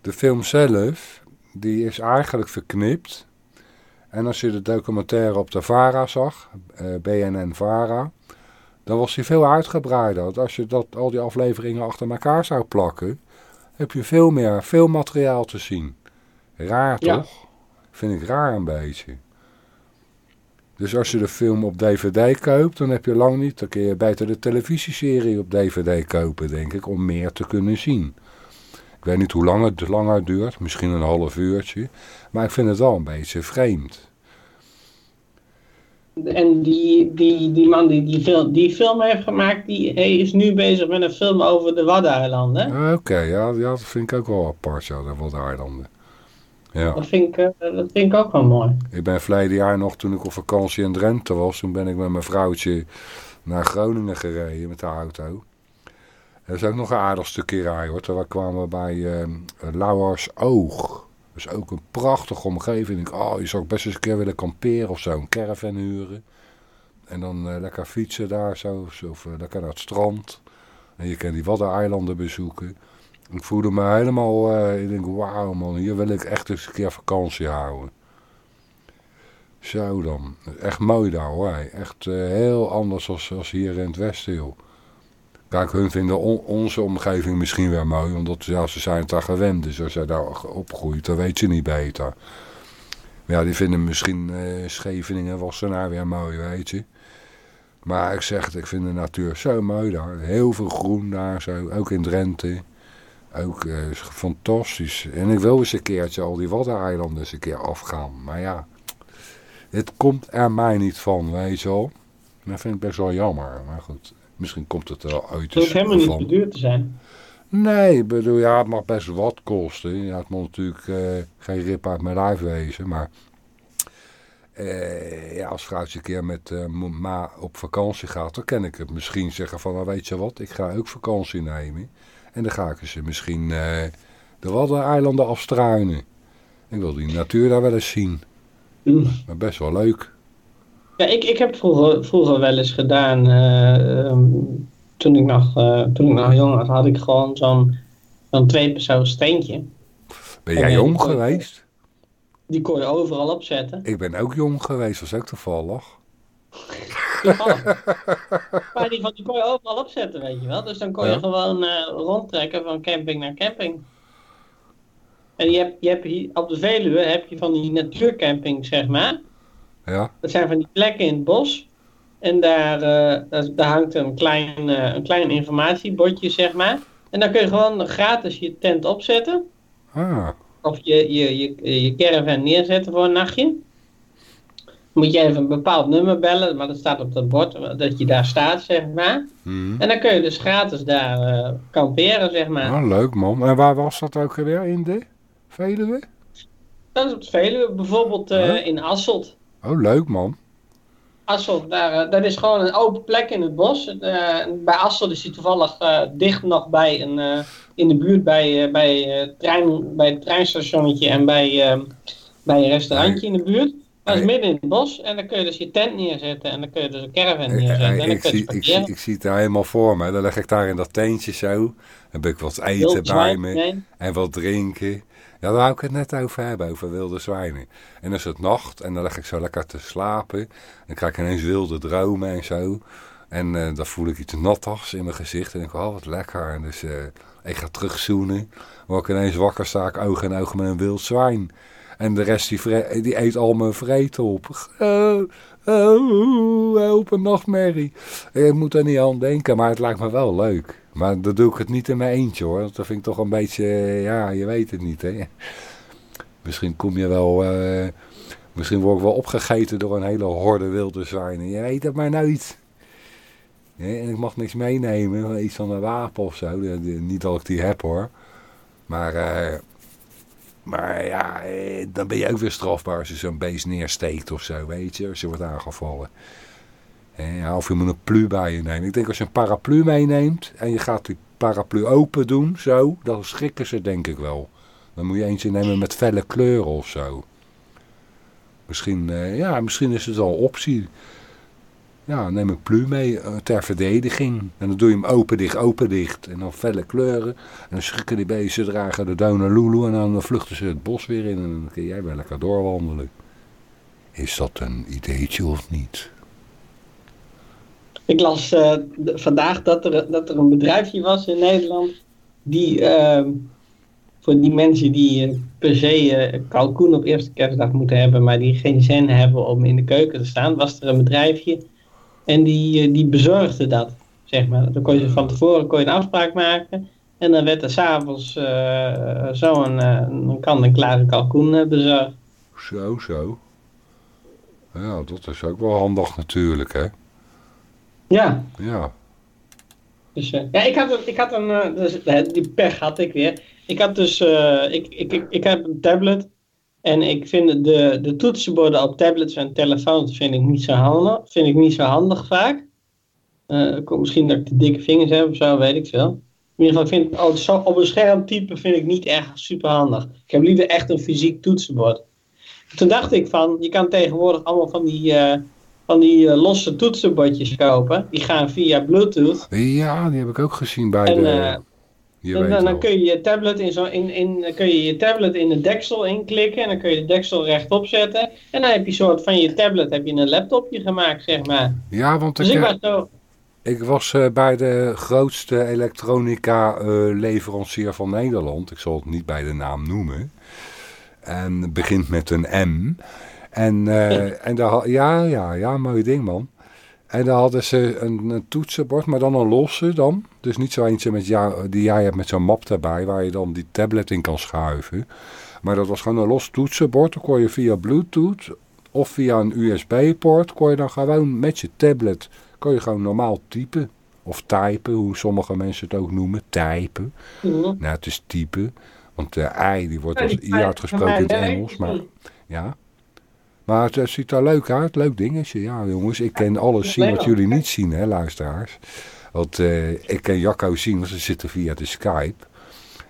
De film zelf, die is eigenlijk verknipt. En als je de documentaire op de VARA zag, uh, BNN-VARA, dan was die veel uitgebreider. Want als je dat, al die afleveringen achter elkaar zou plakken, heb je veel meer, veel materiaal te zien. Raar toch? Vind ik raar een beetje. Dus als je de film op DVD koopt, dan heb je lang niet. Dan kun je beter de televisieserie op DVD kopen, denk ik, om meer te kunnen zien. Ik weet niet hoe lang het langer duurt, misschien een half uurtje. Maar ik vind het wel een beetje vreemd. En die, die, die man die die film, die film heeft gemaakt, die hij is nu bezig met een film over de Waddeneilanden. Oké, okay, ja, ja, dat vind ik ook wel apart, ja, de Waddeneilanden. Ja. Dat, vind ik, uh, dat vind ik ook wel mooi. Ik ben verleden jaar nog, toen ik op vakantie in Drenthe was, toen ben ik met mijn vrouwtje naar Groningen gereden met de auto. Dat is ook nog een aardig stukje rijden hoor. Toen kwamen we bij uh, Lauwers Oog. Dat is ook een prachtige omgeving. Ik oh, je zou best eens een keer willen kamperen of zo, een caravan huren. En dan uh, lekker fietsen daar zo, of uh, lekker naar het strand. En je kan die Waddeneilanden bezoeken. Ik voelde me helemaal, uh, ik denk, wauw man, hier wil ik echt eens een keer vakantie houden. Zo dan, echt mooi daar hoor. Echt uh, heel anders als, als hier in het westen joh. Kijk, hun vinden on, onze omgeving misschien weer mooi, omdat ja, ze zijn het daar gewend. Dus als jij daar opgroeit, dan weet je niet beter. Maar ja, die vinden misschien uh, Scheveningen, Wassenaar weer mooi, weet je. Maar ik zeg het, ik vind de natuur zo mooi daar. Heel veel groen daar, zo, ook in Drenthe. Ook uh, fantastisch. En ik wil eens een keertje al die Waddeneilanden eens een keer afgaan. Maar ja, het komt er mij niet van, weet je wel. Dat vind ik best wel jammer. Maar goed, misschien komt het er uit. Het hoeft helemaal niet te duur te zijn. Nee, ik bedoel, ja, het mag best wat kosten. Ja, het moet natuurlijk uh, geen rip uit mijn lijf wezen. Maar uh, ja, als vrouwtje een keer met uh, ma op vakantie gaat, dan kan ik het misschien zeggen van, nou, weet je wat, ik ga ook vakantie nemen. En dan ga ik ze misschien uh, de Waddeneilanden afstruinen. Ik wil die natuur daar wel eens zien. Mm. Maar best wel leuk. Ja, ik, ik heb vroeger, vroeger wel eens gedaan, uh, um, toen, ik nog, uh, toen ik nog jong was, had ik gewoon zo'n zo'n twee persoon steentje. Ben En, jij eh, jong die kon je- geweest? Die kon je overal opzetten. Ik ben ook jong geweest, was ook toevallig. maar die, van, die kon je overal opzetten, weet je wel. Dus dan kon je Ja. gewoon eh, rondtrekken van camping naar camping. En je hebt, je hebt hier, op de Veluwe heb je van die natuurcamping, zeg maar. Ja, Dat zijn van die plekken in het bos. En daar, daar, daar hangt een klein, eh, een klein informatiebordje, zeg maar. En dan kun je gewoon gratis je tent opzetten. ah, Of je, je, je, je caravan neerzetten voor een nachtje. Moet je even een bepaald nummer bellen, maar dat staat op dat bord dat je daar staat, zeg maar. hm. En dan kun je dus gratis daar eh, kamperen, zeg maar. Ah, leuk man. En waar was dat ook weer in de Veluwe? Dat is op het Veluwe, bijvoorbeeld eh, Huh? in Asselt. Oh, leuk man. Asselt, daar, eh, dat is gewoon een open plek in het bos. Bij Asselt is hij toevallig dicht nog bij een, in de buurt bij, bij, trein, bij het treinstationnetje en bij, bij een restaurantje in de buurt. Dat is midden in het bos en dan kun je dus je tent neerzetten en dan kun je dus een caravan neerzetten. en ik, zie, dus ik, zie, ik zie het daar helemaal voor me. Dan leg ik daar in dat tentje zo. Dan heb ik wat eten Wild bij me. nee. En wat drinken. Ja, daar wou ik het net over hebben, over wilde zwijnen. En dan is het nacht en dan leg ik zo lekker te slapen. Dan krijg ik ineens wilde dromen en zo. En eh, dan voel ik iets nattigs in mijn gezicht. En ik denk, oh wat lekker. En dus eh, ik ga terugzoenen. Word ik ineens wakker, sta ik oog in oog met een wild zwijn. En de rest die, die eet al mijn vreten op. Oh, oh, help een nachtmerrie. Ik moet er niet aan denken, maar het lijkt me wel leuk. Maar dan doe ik het niet in mijn eentje hoor. Dat vind ik toch een beetje, ja, je weet het niet hè. Misschien kom je wel, eh, misschien word ik wel opgegeten door een hele horde wilde zwijnen. Je weet het maar nooit. En ik mag niks meenemen, iets van een wapen of zo. Niet dat ik die heb hoor. Maar, eh, maar ja, eh, dan ben je ook weer strafbaar als je zo'n beest neersteekt of zo, weet je. Als je wordt aangevallen. Of je moet een plu bij je nemen. Ik denk als je een paraplu meeneemt en je gaat die paraplu open doen, zo, dan schrikken ze denk ik wel. Dan moet je eentje nemen met felle kleuren of zo. Misschien, eh, ja, misschien is het een optie. Ja, neem een plu mee eh, ter verdediging. En dan doe je hem open, dicht, open, dicht. En dan felle kleuren. En dan schrikken die beesten, dragen de Donalulu en dan vluchten ze het bos weer in. En dan kun jij wel lekker doorwandelen. Is dat een ideetje of niet? Ik las eh, vandaag dat er, dat er een bedrijfje was in Nederland die ehm, voor die mensen die eh, per se kalkoen op eerste kerstdag moeten hebben, maar die geen zin hebben om in de keuken te staan, was er een bedrijfje en die, eh, die bezorgde dat, zeg maar. Dan kon je van tevoren kon je een afspraak maken en dan werd er s'avonds uh, zo'n uh, een kant-en-klare kalkoen bezorgd. Zo, zo. Ja, dat is ook wel handig natuurlijk, hè? Ja. Ja. Dus, uh, ja, ik had, een, ik had een, dus, die pech had ik weer. Ik had dus, ik, ik, ik, ik heb een tablet en ik vind de, de toetsenborden op tablets en telefoons vind ik niet zo handig, vind ik niet zo handig vaak. Uh, misschien dat ik de dikke vingers heb of zo, weet ik veel. In ieder geval vind ik, oh, zo, op een scherm typen vind ik niet echt super handig. Ik heb liever echt een fysiek toetsenbord. Toen dacht ik van, je kan tegenwoordig allemaal van die uh, van die uh, losse toetsenbordjes kopen. Die gaan via Bluetooth. Ja, die heb ik ook gezien bij en, de... Dan, dan, dan kun je je tablet in, zo, in, in, kun je je tablet in de deksel inklikken. En dan kun je de deksel rechtop zetten. En dan heb je een soort van je tablet heb je een laptopje gemaakt, zeg maar. Ja, want dus ik, ik was zo... Ik was uh, bij de grootste elektronica uh, leverancier van Nederland. Ik zal het niet bij de naam noemen. En begint met een M. En, uh, en daar, ja, ja, ja, mooi ding man. En daar hadden ze een, een, toetsenbord, maar dan een losse dan. Dus niet zo eentje met jou, die jij hebt met zo'n map erbij, waar je dan die tablet in kan schuiven. Maar dat was gewoon een los toetsenbord. Dan kon je via Bluetooth of via een USB-poort, kon je dan gewoon met je tablet, kon je gewoon normaal typen. Of typen, hoe sommige mensen het ook noemen, typen. Mm -hmm. Nou, het is typen. Want de I die wordt als I uitgesproken in het Engels. Maar, ja. Maar het, ziet er leuk uit. Leuk dingetje. Ja jongens, ik kan alles zien wat jullie niet zien hè luisteraars. Want uh, ik kan Jacco zien, want ze zitten via de Skype.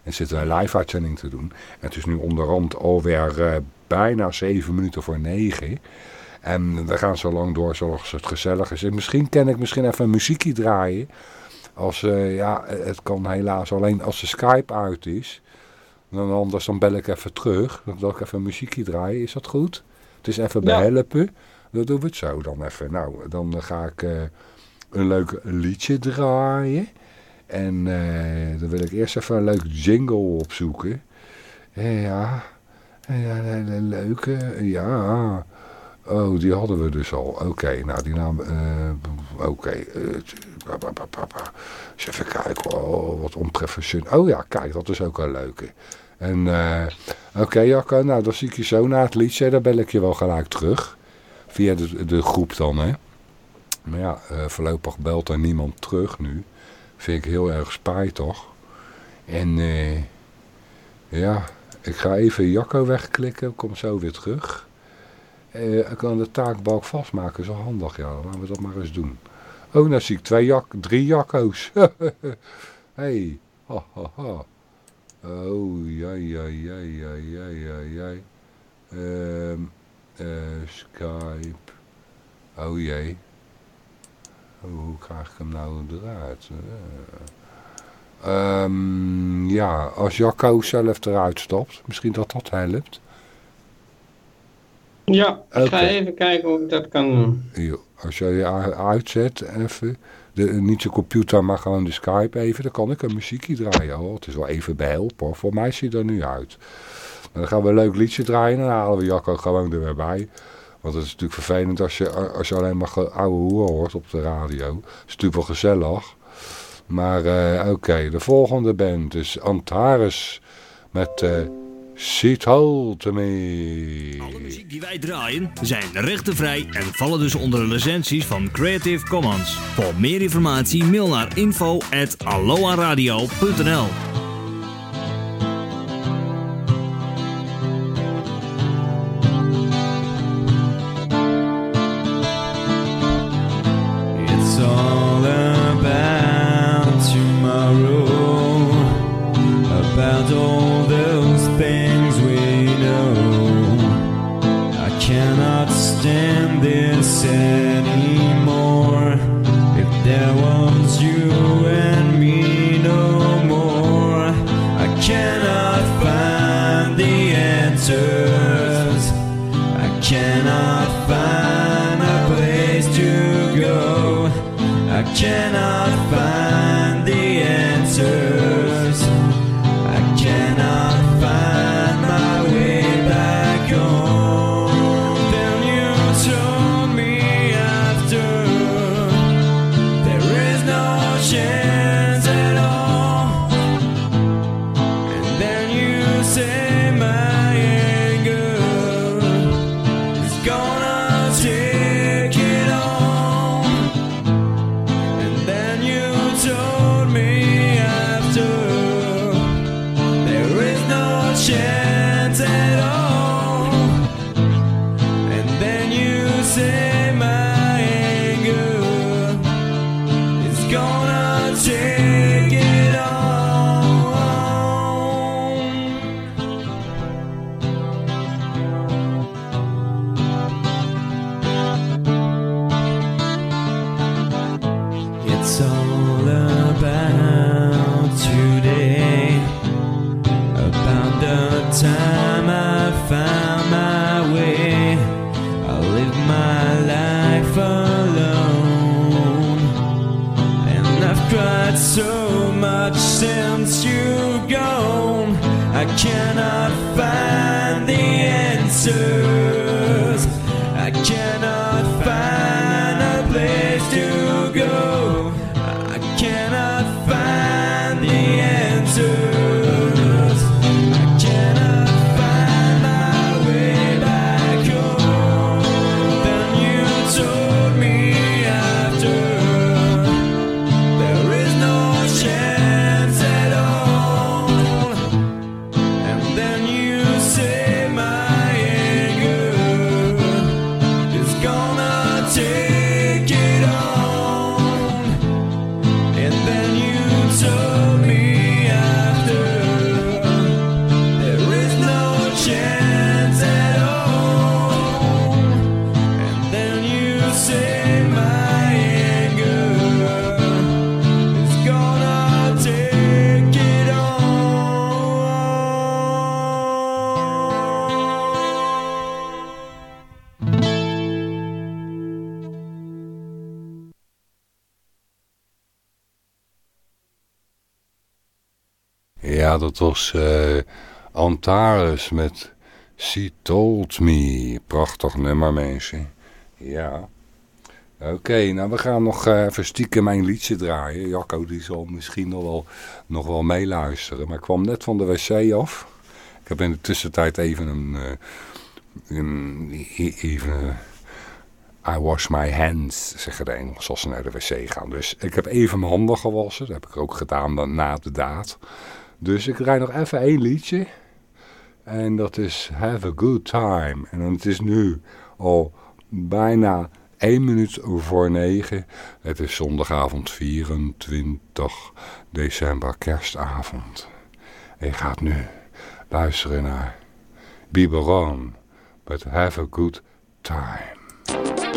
En zitten wij live uitzending te doen. En het is nu onderhand alweer uh, bijna zeven minuten voor negen. En we gaan zo lang door zoals het gezellig is. En misschien kan ik misschien even een muziekje draaien. Als, uh, ja, het kan helaas alleen als de Skype uit is. Dan anders dan bel ik even terug. Dan zal ik even een muziekje draaien. Is dat goed? Het is even behelpen. Dan doen we het zo dan even. Nou, dan eh, ga ik eh, een leuk liedje draaien. En eh, dan wil ik eerst even een leuk jingle opzoeken. Eh, ja, Eh, ja, leuke. Ja, oh, die hadden we dus al. Oké, nou die naam... eh, Oké, eh, pa. Eens even kijken. Oh, wat onprofessioneel. Oh ja, kijk, dat is ook een leuke. En eh, oké Jacco, nou dan zie ik je zo na het liedje. Dan bel ik je wel gelijk terug. Via de, de groep dan, hè. Maar ja, eh, voorlopig belt er niemand terug nu. Vind ik heel erg spijtig. En eh, ja, ik ga even Jacco wegklikken. Kom zo weer terug. Ik kan de taakbalk vastmaken, zo handig. Ja, laten we dat maar eens doen. Oh, nou zie ik twee jak drie Jacco's. hey, ha, ha, ha. Oh, ja, ja, ja, ja, ja, ja, ja. Ehm, eh, Skype. Oh jee. Oh, hoe krijg ik hem nou eruit? Eh, ehm, ja, als Jacco zelf eruit stapt, misschien dat dat helpt. Ja, ik ga even kijken hoe ik dat kan doen. Jo, Als jij je uitzet, even, de, niet de computer, maar gewoon de Skype even, dan kan ik een muziekje draaien. Oh, het is wel even behelpen, hoor. voor mij ziet er nu uit. Dan gaan we een leuk liedje draaien en dan halen we Jacco gewoon er weer bij. Want het is natuurlijk vervelend als je, als je alleen maar oude hoer hoort op de radio. Het is natuurlijk wel gezellig. Maar eh, oké, de volgende band is Antares met eh Sit to Me. die wij draaien zijn rechtenvrij en vallen dus onder de licenties van Creative Commons. Voor meer informatie mail naar info I dat was eh Antares met She Told Me. Prachtig nummer, mensen. Ja. Oké, nou we gaan nog eh, even stiekem mijn liedje draaien. Jacco die zal misschien nog wel, nog wel meeluisteren. Maar ik kwam net van de wc af. Ik heb in de tussentijd even een... eh, een e- even... I wash my hands, zeggen de Engels als ze naar de wc gaan. Dus ik heb even mijn handen gewassen. Dat heb ik ook gedaan na de daad. Dus ik draai nog even één liedje. En dat is Have a Good Time. En het is nu al bijna 1 minuut voor 9. Het is zondagavond 24 december, kerstavond. En je gaat nu luisteren naar Biberon. But have a good time.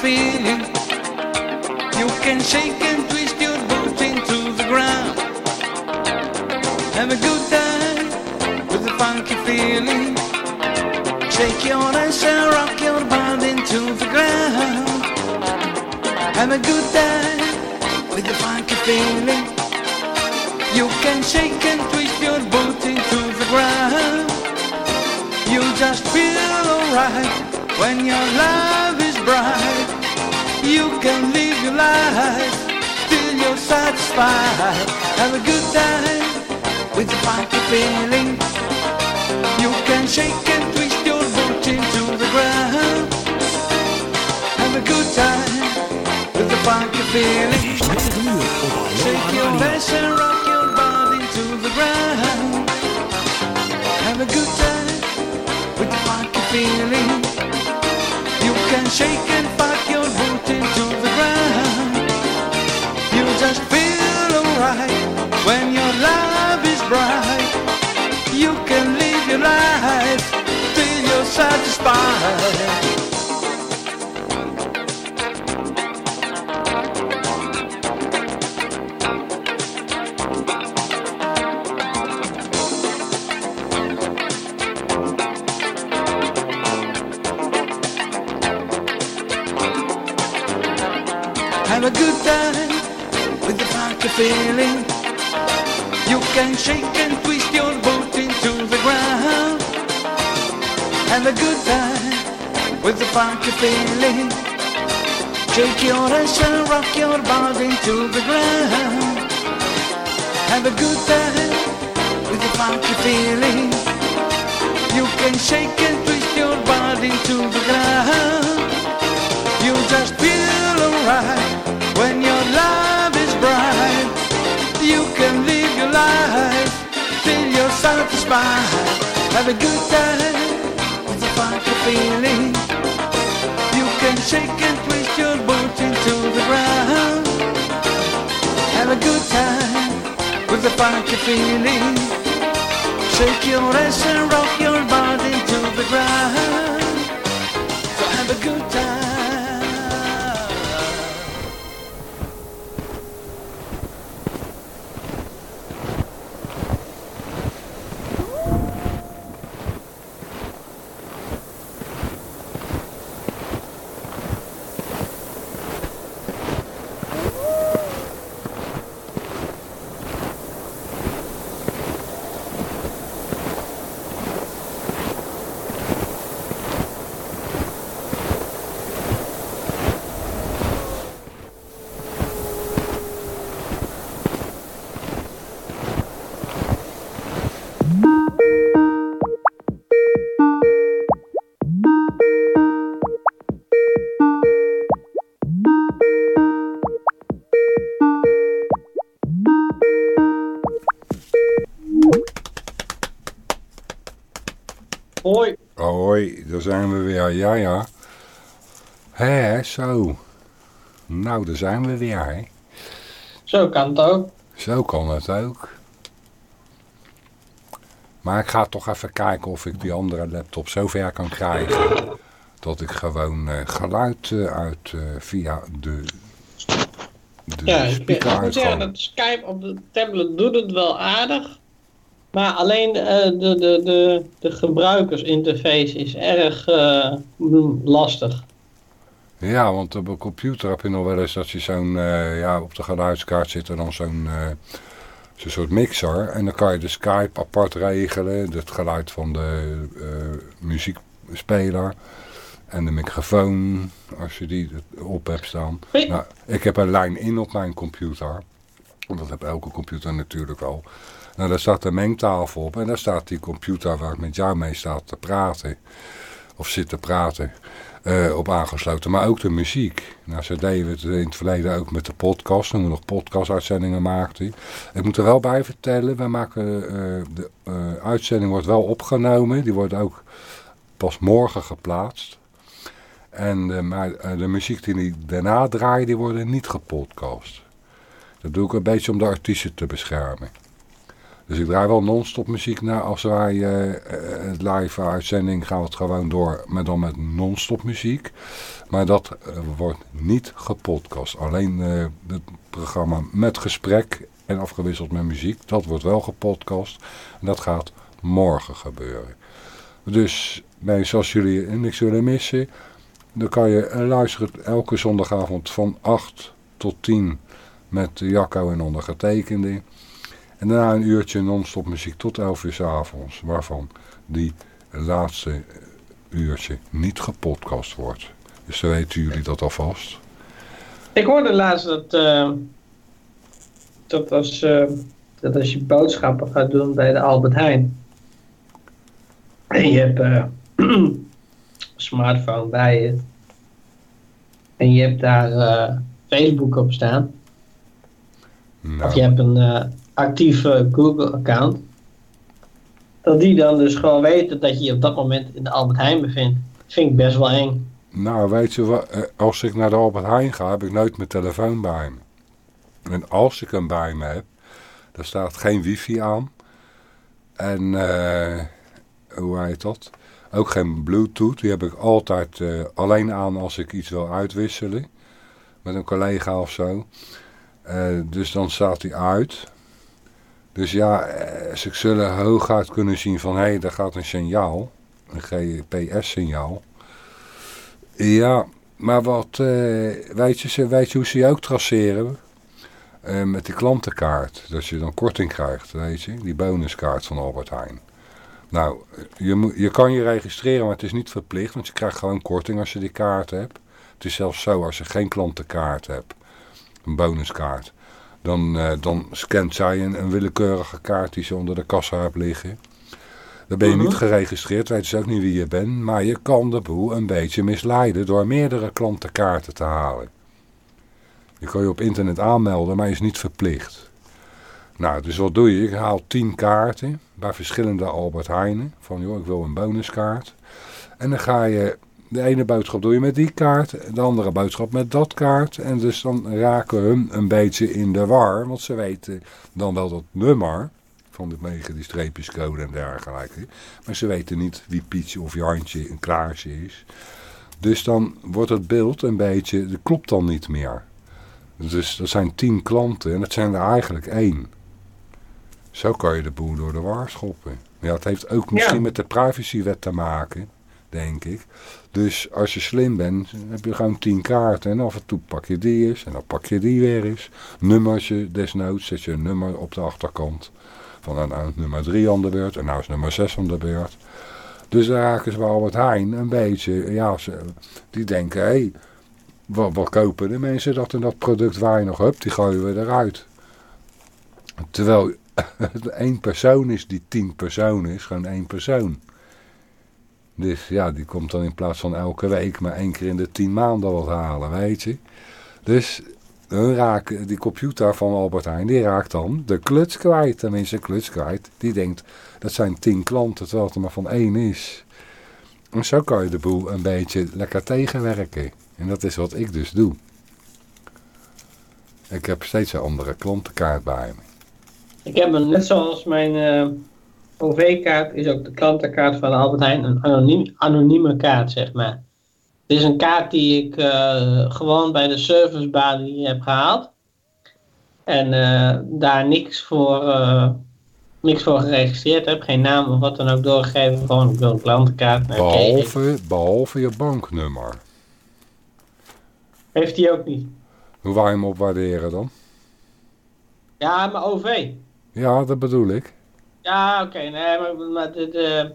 Feeling. You can shake and twist your boot into the ground. Have a good time with a funky feeling. Shake your ass and rock your body into the ground. Have a good time with a funky feeling. You can shake and twist your boot into the ground. You just feel alright when your love is bright. You can live your life till you're satisfied. Have a good time with the funky feeling. You can shake and twist your boot into the ground. Have a good time with the funky feeling. Shake your ass and rock your body to the ground. Have a good time with the funky feeling. Shake and fuck your boot into the ground. You just feel alright feeling. You can shake and twist your boat into the ground. Have a good time with the funky feeling. Shake your ass and rock your body into the ground. Have a good time with the funky feeling. You can shake and twist your body to the ground. You just feel alright when your till you're. Have a good time with a funky feeling. You can shake and twist your boot into the ground. Have a good time with a funky feeling. Shake your ass and rock your body to the ground. Nou, daar zijn we weer, hè. Zo kan het ook. Zo kan het ook. Maar ik ga toch even kijken of ik die andere laptop zover kan krijgen. Dat ik gewoon eh, geluid eh, uit eh, via de de Ja, ik, moet zeggen dat Skype op de tablet doet het wel aardig. Maar alleen de, de, de, de gebruikersinterface is erg lastig. Ja, want op een computer heb je nog wel eens dat je zo'n, eh, ja, op de geluidskaart zit er dan zo'n zo'n soort mixer. En dan kan je de Skype apart regelen, het geluid van de eh, muziekspeler en de microfoon, als je die op hebt staan. Nou, ik heb een lijn in op mijn computer, want dat heb elke computer natuurlijk al. Nou, daar staat een mengtafel op en daar staat die computer waar ik met jou mee sta te praten, of zit te praten eh, op aangesloten. Maar ook de muziek. Nou, zo deden we het in het verleden ook met de podcast. Toen we nog podcastuitzendingen maakten. Ik moet er wel bij vertellen, we maken, eh, de eh, uitzending wordt wel opgenomen. Die wordt ook pas morgen geplaatst. En maar, de muziek die die daarna draaien, die worden niet gepodcast. Dat doe ik een beetje om de artiesten te beschermen. Dus ik draai wel non-stop muziek na. Als wij eh, eh, het live uitzending gaan we het gewoon door. Maar dan met non-stop muziek. Maar dat eh, wordt niet gepodcast. Alleen het programma met gesprek en afgewisseld met muziek. Dat wordt wel gepodcast. En dat gaat morgen gebeuren. Dus mensen, als jullie niks willen missen. Dan kan je luisteren elke zondagavond van 8 tot 10 met Jacco en ondergetekende. En daarna een uurtje non-stop muziek tot 11 uur s avonds. Waarvan die laatste uurtje niet gepodcast wordt. Dus dan weten jullie dat alvast. Ik hoorde laatst dat, eh, dat, als, eh, dat als je boodschappen gaat doen bij de Albert Heijn. En je hebt eh, een smartphone bij je. En je hebt daar eh, Facebook op staan. Nou, Of je hebt een actief eh, Google-account. Dat die dan dus gewoon weten dat je je op dat moment in de Albert Heijn bevindt. Vind ik best wel eng. nou, weet je wat? eh, Als ik naar de Albert Heijn ga, heb ik nooit mijn telefoon bij me. En als ik hem bij me heb, dan staat geen wifi aan. En, eh, hoe heet dat? Ook geen bluetooth. Die heb ik altijd eh, alleen aan als ik iets wil uitwisselen. Met een collega of zo. Dus dan staat hij uit. Dus ja, eh, ze zullen hooguit kunnen zien van... hé, hey, daar gaat een signaal. Een GPS-signaal. Ja, maar wat... eh, weet, je, weet je hoe ze je ook traceren? Eh, met die klantenkaart. Dat je dan korting krijgt, weet je. Die bonuskaart van Albert Heijn. Nou, je, moet, je kan je registreren, maar het is niet verplicht. Want je krijgt gewoon korting als je die kaart hebt. Het is zelfs zo, als je geen klantenkaart hebt. Een bonuskaart. Dan, eh, dan scant zij een, een willekeurige kaart die ze onder de kassa hebt liggen. Dan ben je niet geregistreerd, weten ze ook niet wie je bent. Maar je kan de boel een beetje misleiden door meerdere klantenkaarten te halen. Je kan je op internet aanmelden, maar je is niet verplicht. Nou, dus wat doe je? Je haalt 10 kaarten bij verschillende Albert Heijnen. Van joh, ik wil een bonuskaart. En dan ga je, de ene boodschap doe je met die kaart, de andere boodschap met dat kaart. En dus dan raken hun een beetje in de war, want ze weten dan wel dat nummer van de negen, die streepjescode en dergelijke. Maar ze weten niet wie Pietje of Jantje een Klaasje is. Dus dan wordt het beeld een beetje, dat klopt dan niet meer. Dus er zijn tien klanten en het zijn er eigenlijk één. Zo kan je de boel door de war schoppen. Ja, het heeft ook misschien Ja. met de privacywet te maken, denk ik. Dus als je slim bent, heb je gewoon tien kaarten. En af en toe pak je die eens en dan pak je die weer eens. Nummertje desnoods, zet je een nummer op de achterkant. Van nou, nou nummer drie aan de beurt en nou is nummer zes aan de beurt. Dus daar raken ze bij Albert Heijn een beetje, ja, ze, die denken, hé, hey, wat, wat kopen de mensen dat en dat product waar je nog hebt, die gooien we eruit. Terwijl één persoon is die tien personen is, gewoon één persoon. Dus ja, die komt dan in plaats van elke week maar één keer in de tien maanden wat halen, weet je. Dus hun raken, die computer van Albert Heijn, die raakt dan de kluts kwijt. Tenminste, kluts kwijt. Die denkt, dat zijn tien klanten, terwijl het er maar van één is. En zo kan je de boel een beetje lekker tegenwerken. En dat is wat ik dus doe. Ik heb steeds een andere klantenkaart bij me. Ik heb een, net zoals mijn eh, OV-kaart, is ook de klantenkaart van Albert Heijn een anoniem, anonieme kaart, zeg maar. Het is een kaart die ik eh, gewoon bij de servicebalie heb gehaald. En eh, daar niks voor, eh, niks voor geregistreerd heb, geen naam of wat dan ook doorgegeven. Gewoon ik wil een klantenkaart. Nou, Behalve, behalve je banknummer. Heeft hij ook niet. Hoe je hem opwaarderen dan? Ja, mijn OV. Ja, dat bedoel ik. Ja, oké. nee, maar, maar de, de,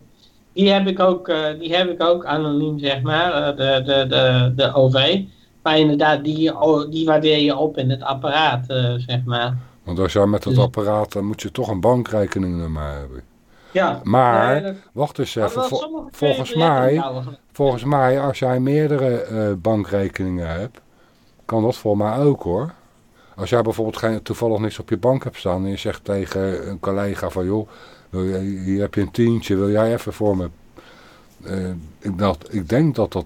die, heb ik ook, eh, die heb ik ook anoniem, zeg maar. eh, de, de, de, de OV. Maar inderdaad, die, die waardeer je op in het apparaat, eh, zeg maar. Want als jij met dat Dus- apparaat, dan moet je toch een bankrekeningnummer hebben. Ja. Maar, Nee, dat- wacht eens even, vol- volgens mij, volgens mij, als jij meerdere bankrekeningen hebt, kan dat voor mij ook hoor. Als jij bijvoorbeeld toevallig niks op je bank hebt staan en je zegt tegen een collega van joh, hier heb je een tientje, wil jij even voor me? Eh, ik, ik denk dat dat,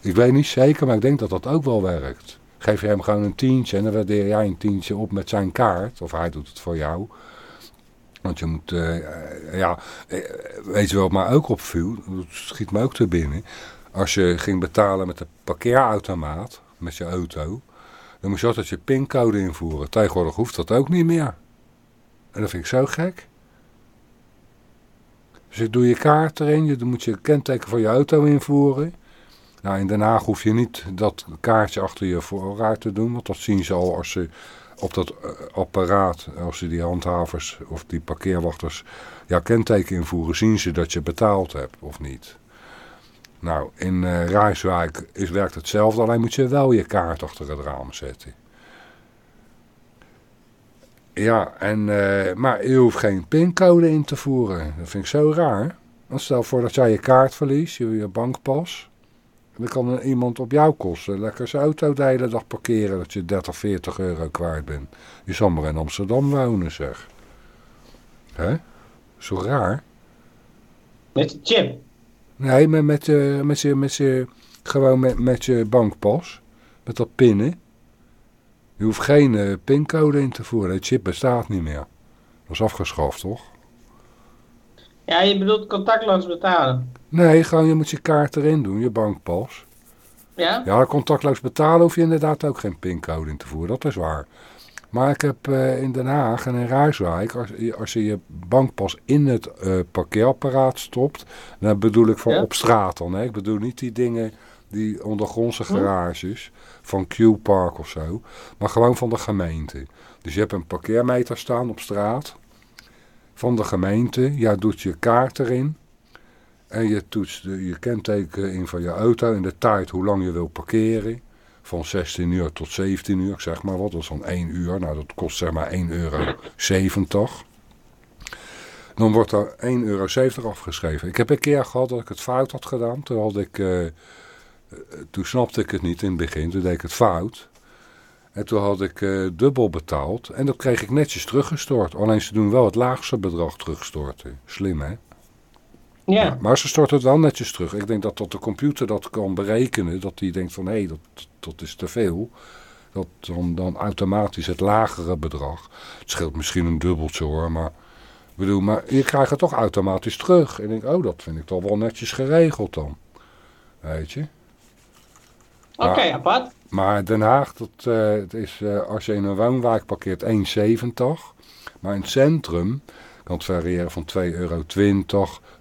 ik weet niet zeker, maar ik denk dat dat ook wel werkt. Geef je hem gewoon een tientje en dan waardeer jij een tientje op met zijn kaart, of hij doet het voor jou. Want je moet, eh, ja, eh, weet je wat mij ook opviel, dat schiet me ook te binnen. Als je ging betalen met de parkeerautomaat, met je auto, dan moest je altijd je pincode invoeren. Tegenwoordig hoeft dat ook niet meer. En dat vind ik zo gek. Dus ik doe je kaart erin, je moet je kenteken van je auto invoeren. Nou, in Den Haag hoef je niet dat kaartje achter je voorruit te doen, want dat zien ze al als ze op dat eh, apparaat, als ze die handhavers of die parkeerwachters jouw kenteken invoeren, zien ze dat je betaald hebt of niet. Nou, in eh Rijswijk is, werkt hetzelfde, alleen moet je wel je kaart achter het raam zetten. Ja, en, eh, maar je hoeft geen pincode in te voeren. Dat vind ik zo raar. Want stel voor dat jij je kaart verliest, je, je bankpas. Dan kan iemand op jou kosten. Lekker zijn auto de hele dag parkeren dat je 30, 40 euro kwijt bent. Je zal maar in Amsterdam wonen, zeg. Hè? Zo raar. Met de chip. Nee, met, met, je, met, met je, gewoon met, met je bankpas. Met dat pinnen. Je hoeft geen eh, pincode in te voeren. De chip bestaat niet meer. Dat is afgeschaft, toch? Ja, je bedoelt contactloos betalen. Nee, gewoon je moet je kaart erin doen, je bankpas. Ja? Ja, contactloos betalen hoef je inderdaad ook geen pincode in te voeren, dat is waar. Maar ik heb eh, in Den Haag en in Rijswijk, als, je- als je je bankpas in het eh, parkeerapparaat stopt, dan bedoel ik van Ja? op straat dan. Hè? Ik bedoel niet die dingen, die ondergrondse garages van Q-Park of zo, maar gewoon van de gemeente. Dus je hebt een parkeermeter staan op straat van de gemeente, jij doet je kaart erin. En je toetst de, je kenteken in van je auto en de tijd hoe lang je wil parkeren. Van 16 uur tot 17 uur, zeg maar wat. Dat is dan 1 uur. Nou, dat kost zeg maar 1,70 euro. Dan wordt er 1,70 euro afgeschreven. Ik heb een keer gehad dat ik het fout had gedaan. Toen, ik, eh, eh, toen snapte ik het niet in het begin. Toen deed ik het fout. En toen had ik eh, dubbel betaald. En dat kreeg ik netjes teruggestort. Alleen ze doen wel het laagste bedrag terugstorten. Slim hè? Ja. Maar ze stort het wel netjes terug. Ik denk dat, dat de computer dat kan berekenen. Dat die denkt van, hé, dat, dat is te veel. Dat dan, dan automatisch het lagere bedrag. Het scheelt misschien een dubbeltje hoor, maar... bedoel, maar je krijgt het toch automatisch terug. En ik denk, oh, dat vind ik toch wel netjes geregeld dan. Weet je? Oké, Ja. apart. Maar Den Haag, dat, eh, het is, eh, als je in een woonwijk parkeert 1,70. Maar in het centrum kan variëren van 2,20 euro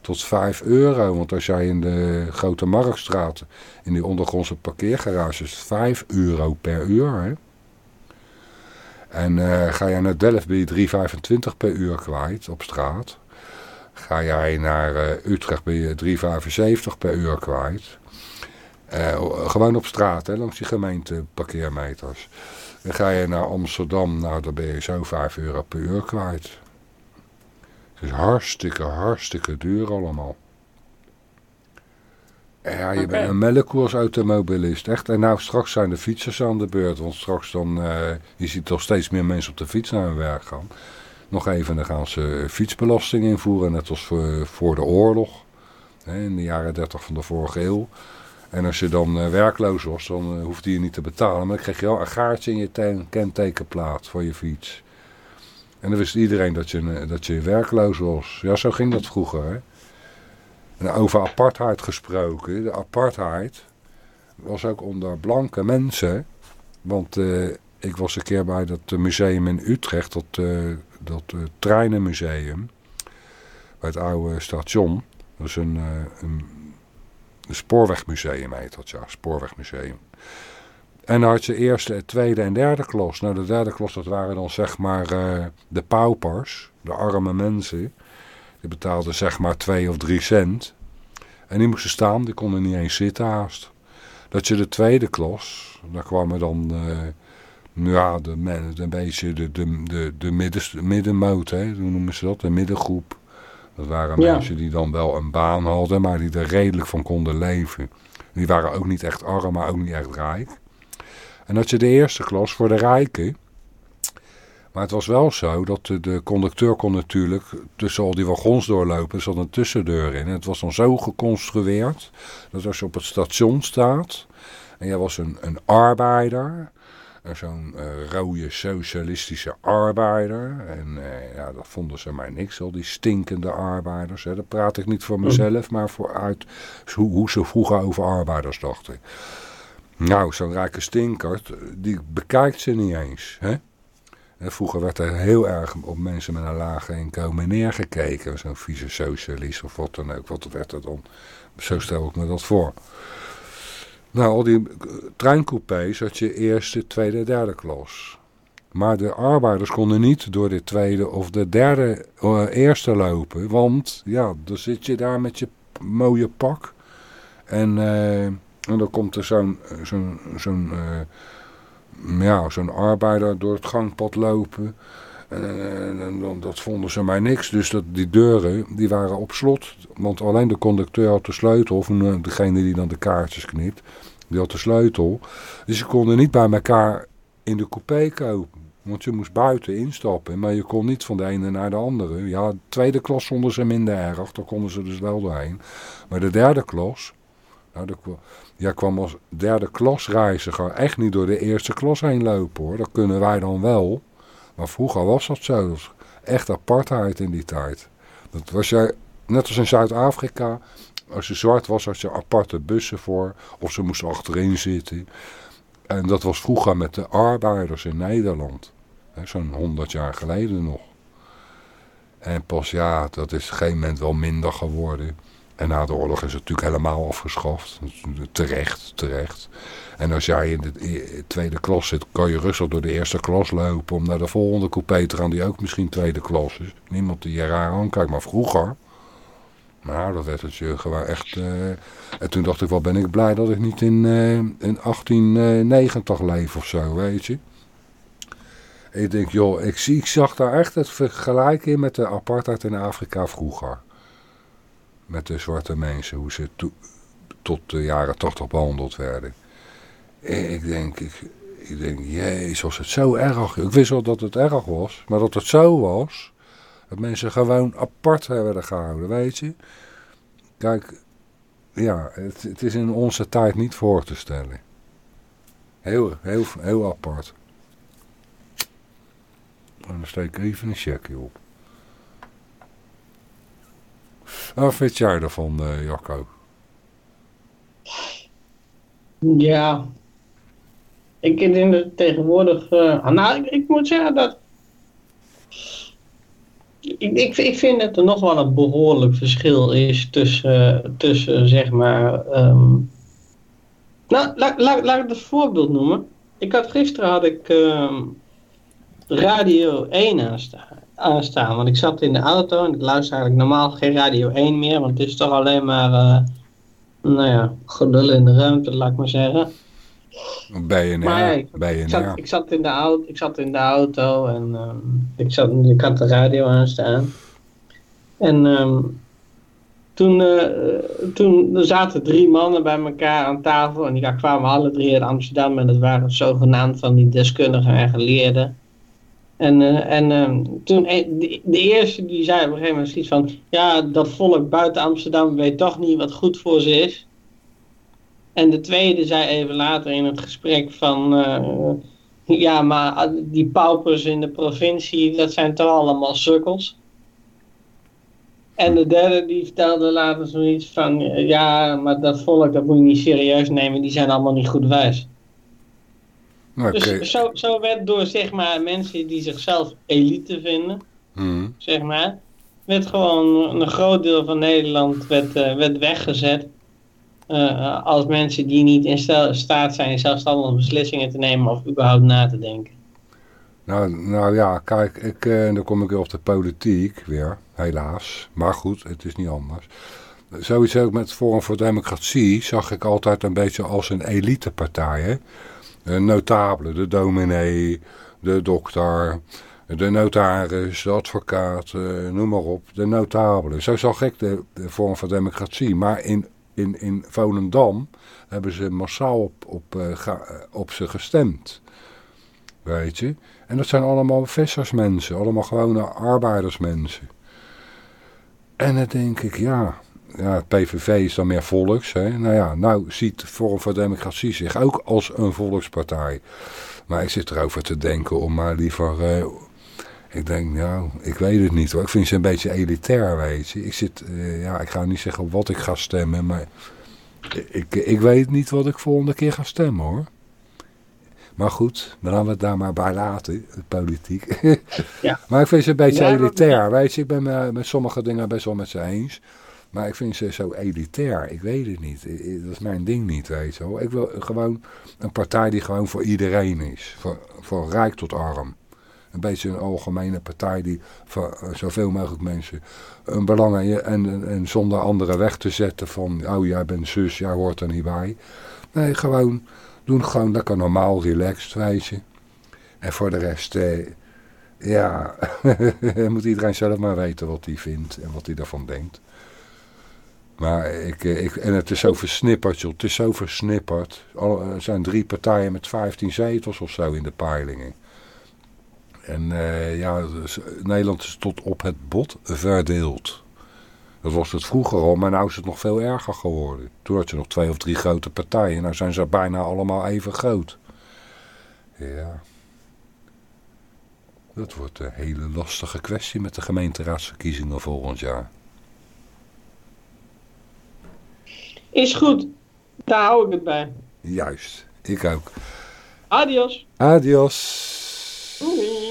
tot 5 euro. Want als jij in de Grote Marktstraat, in die ondergrondse parkeergarages, 5 euro per uur. Hè? En eh, ga jij naar Delft ben je 3,25 per uur kwijt op straat. Ga jij naar eh, Utrecht ben je 3,75 per uur kwijt. Eh, gewoon op straat, hè, langs die gemeenteparkeermeters. Dan ga je naar Amsterdam, nou dan ben je zo 5 euro per uur kwijt. Het is hartstikke, hartstikke duur allemaal. En ja, je bent een melkkoe als automobilist, echt. En nou, straks zijn de fietsers aan de beurt, want straks dan, eh, je ziet toch steeds meer mensen op de fiets naar hun werk gaan. Nog even, dan gaan ze fietsbelasting invoeren, net als voor, voor de oorlog. Hè, in de jaren 30 van de vorige eeuw. En als je dan eh, werkloos was, dan uh, hoefde je niet te betalen. Maar dan kreeg je wel een gaartje in je ten- kentekenplaat voor je fiets. En dan wist iedereen dat je, eh, dat je werkloos was. Ja, zo ging dat vroeger. Hè? En over apartheid gesproken. De apartheid was ook onder blanke mensen. Want eh, ik was een keer bij dat eh, museum in Utrecht, dat, dat treinenmuseum. Bij het oude station. Dat is een, een, een spoorwegmuseum heet dat, ja. Spoorwegmuseum. En dan had je eerste, tweede en derde klas. Nou, de derde klas, dat waren dan zeg maar eh, de paupers, de arme mensen. Die betaalden zeg maar twee of drie cent. En die moesten staan, die konden niet eens zitten haast. Dat je de tweede klas, daar kwamen dan eh, ja, de, men- een beetje de, de, de, de middens- middenmoot, hè, hoe noemen ze dat, de middengroep. Dat waren Ja. mensen die dan wel een baan hadden, maar die er redelijk van konden leven. Die waren ook niet echt arm, maar ook niet echt rijk. En dat je de eerste klas voor de rijken. Maar het was wel zo dat de, de conducteur kon natuurlijk tussen al die wagons doorlopen. Er zat een tussendeur in. En het was dan zo geconstrueerd dat als je op het station staat. En jij was een, een arbeider. en Zo'n eh, rode socialistische arbeider. En eh, ja, dat vonden ze maar niks, al die stinkende arbeiders. Hè. Dat praat ik niet voor mezelf, maar vooruit hoe, hoe ze vroeger over arbeiders dachten. Nou, zo'n rijke stinkert, die bekijkt ze niet eens. Hè? En vroeger werd er heel erg op mensen met een lage inkomen neergekeken. Zo'n vieze socialist of wat dan ook. Wat werd er dan? Zo stel ik me dat voor. Nou, al die eh, treincoupés had je eerste, tweede, derde klas. Maar de arbeiders konden niet door de tweede of de derde eh, eerste lopen. Want ja, dan zit je daar met je mooie pak. En, eh, en dan komt er zo'n zo'n eh, ja, zo'n arbeider door het gangpad lopen. En, en- en dat vonden ze mij niks. Dus dat, die deuren die waren op slot. Want alleen de conducteur had de sleutel. Of eh, degene die dan de kaartjes knipt. Die had de sleutel. Dus ze konden niet bij elkaar in de coupé kopen. Want je moest buiten instappen. Maar je kon niet van de ene naar de andere. Ja, de tweede klas vonden ze minder erg. Daar konden ze dus wel doorheen. Maar de derde klas... Nou, kwa- jij kwam als derde klasreiziger echt niet door de eerste klas heen lopen hoor. Dat kunnen wij dan wel. Maar vroeger was dat zo. Dat echt apartheid in die tijd. Dat was jij, net als in Zuid-Afrika. Als je zwart was, had je aparte bussen voor. Of ze moesten achterin zitten. En dat was vroeger met de arbeiders in Nederland. Zo'n 100 jaar geleden nog. En pas ja, dat is op een gegeven moment wel minder geworden. En na de oorlog is het natuurlijk helemaal afgeschaft. Terecht, terecht. En als jij in de tweede klas zit, kan je rustig door de eerste klas lopen om naar de volgende coupé te gaan, die ook misschien tweede klas is. Niemand die je raar aankijkt, maar vroeger, nou, dat werd het je gewoon echt... eh, en toen dacht ik, wat ben ik blij dat ik niet in, eh, in 1890 leef of zo, weet je. Ik denk, joh, ik, zie, ik zag daar echt het vergelijk in met de apartheid in Afrika vroeger. Met de zwarte mensen, hoe ze to- tot de jaren 80 behandeld werden. En Ik denk, ik, ik denk, jezus, was het zo erg. Ik wist wel dat het erg was, maar dat het zo was. Dat mensen gewoon apart werden gehouden, weet je. Kijk, ja, het, het is in onze tijd niet voor te stellen. Heel, heel, heel apart. En dan steek ik even een checkje op. Wat vind jij ervan, eh Jacco? Ja. Ik denk dat tegenwoordig... eh, nou, ik, moet zeggen dat... Ik, ik, ik vind dat er nog wel een behoorlijk verschil is tussen, tussen zeg maar... ehm, nou, laat, laat, laat ik het voorbeeld noemen. Ik had, gisteren had ik ehm, Radio 1 aanstaan, aanstaan. Want ik zat in de auto en ik luister eigenlijk normaal geen Radio 1 meer. Want het is toch alleen maar... eh, nou ja, gelul in de ruimte, laat ik maar zeggen. Maar ja, ik, zat, ik, zat in de auto, ik zat in de auto en ehm, ik, zat, ik had de radio aanstaan. En ehm, toen, eh, toen er zaten drie mannen bij elkaar aan tafel en die kwamen alle drie uit Amsterdam en dat waren zogenaamd van die deskundigen en geleerden. En, eh, en ehm, toen, e- de, eerste die zei op een gegeven moment zoiets van, ja, dat volk buiten Amsterdam weet toch niet wat goed voor ze is. En de tweede zei even later in het gesprek van, eh, ja, maar die paupers in de provincie, dat zijn toch allemaal sukkels. En de derde die vertelde later zoiets van, eh, ja, maar dat volk dat moet je niet serieus nemen, die zijn allemaal niet goed wijs. Dus zo, zo werd door zeg maar, mensen die zichzelf elite vinden, Hmm. zeg maar, werd gewoon een groot deel van Nederland werd, eh, werd weggezet. eh, als mensen die niet in staat zijn zelfstandig beslissingen te nemen of überhaupt na te denken. Nou, nou ja, kijk, ik, eh, dan kom ik weer op de politiek weer, helaas. Maar goed, het is niet anders. Sowieso ook met Forum voor Democratie zag ik altijd een beetje als een elitepartij. Hè? Een notabele, de dominee, de dokter, de notaris, de advocaat, eh, noem maar op. De notabelen. Zo zag ik de, de Forum voor Democratie. Maar in, in, in Volendam hebben ze massaal op, op, eh, eh, op ze gestemd. Weet je? En dat zijn allemaal vissersmensen, allemaal gewone arbeidersmensen. En dan denk ik, ja, ja, het PVV is dan meer volks. Hè? Nou ja, nou ziet Forum voor Democratie zich ook als een volkspartij. Maar ik zit erover te denken om maar liever... eh, ik denk, nou, ik weet het niet hoor. Ik vind ze een beetje elitair, weet je. Ik zit, eh, ja, ik ga niet zeggen op wat ik ga stemmen, maar... Ik, ik weet niet wat ik volgende keer ga stemmen hoor. Maar goed, dan laten we het daar maar bij laten, politiek. Ja. maar ik vind ze een beetje Ja, elitair. Weet je, ik ben me met sommige dingen best wel met ze eens. Maar ik vind ze zo elitair. Ik weet het niet. Dat is mijn ding niet, weet je. Ik wil gewoon een partij die gewoon voor iedereen is. Voor, voor rijk tot arm. Een beetje een algemene partij die voor eh, zoveel mogelijk mensen een belang en, en, en zonder anderen weg te zetten van, oh jij bent zus, jij hoort er niet bij. Nee, gewoon doen gewoon lekker normaal, relaxed, weet je. En voor de rest, eh, ja, moet iedereen zelf maar weten wat hij vindt en wat hij ervan denkt. Maar ik, eh, ik, en het is zo versnipperd, joh. Het is zo versnipperd. Al- Er zijn drie partijen met 15 zetels of zo in de peilingen. En eh, ja, dus Nederland is tot op het bot verdeeld. Dat was het vroeger al, maar nu is het nog veel erger geworden. Toen had je nog twee of drie grote partijen. Nou zijn ze bijna allemaal even groot. Ja. Dat wordt een hele lastige kwestie met de gemeenteraadsverkiezingen volgend jaar. Is goed, daar hou ik het bij. Juist, ik ook. Adios. Adios.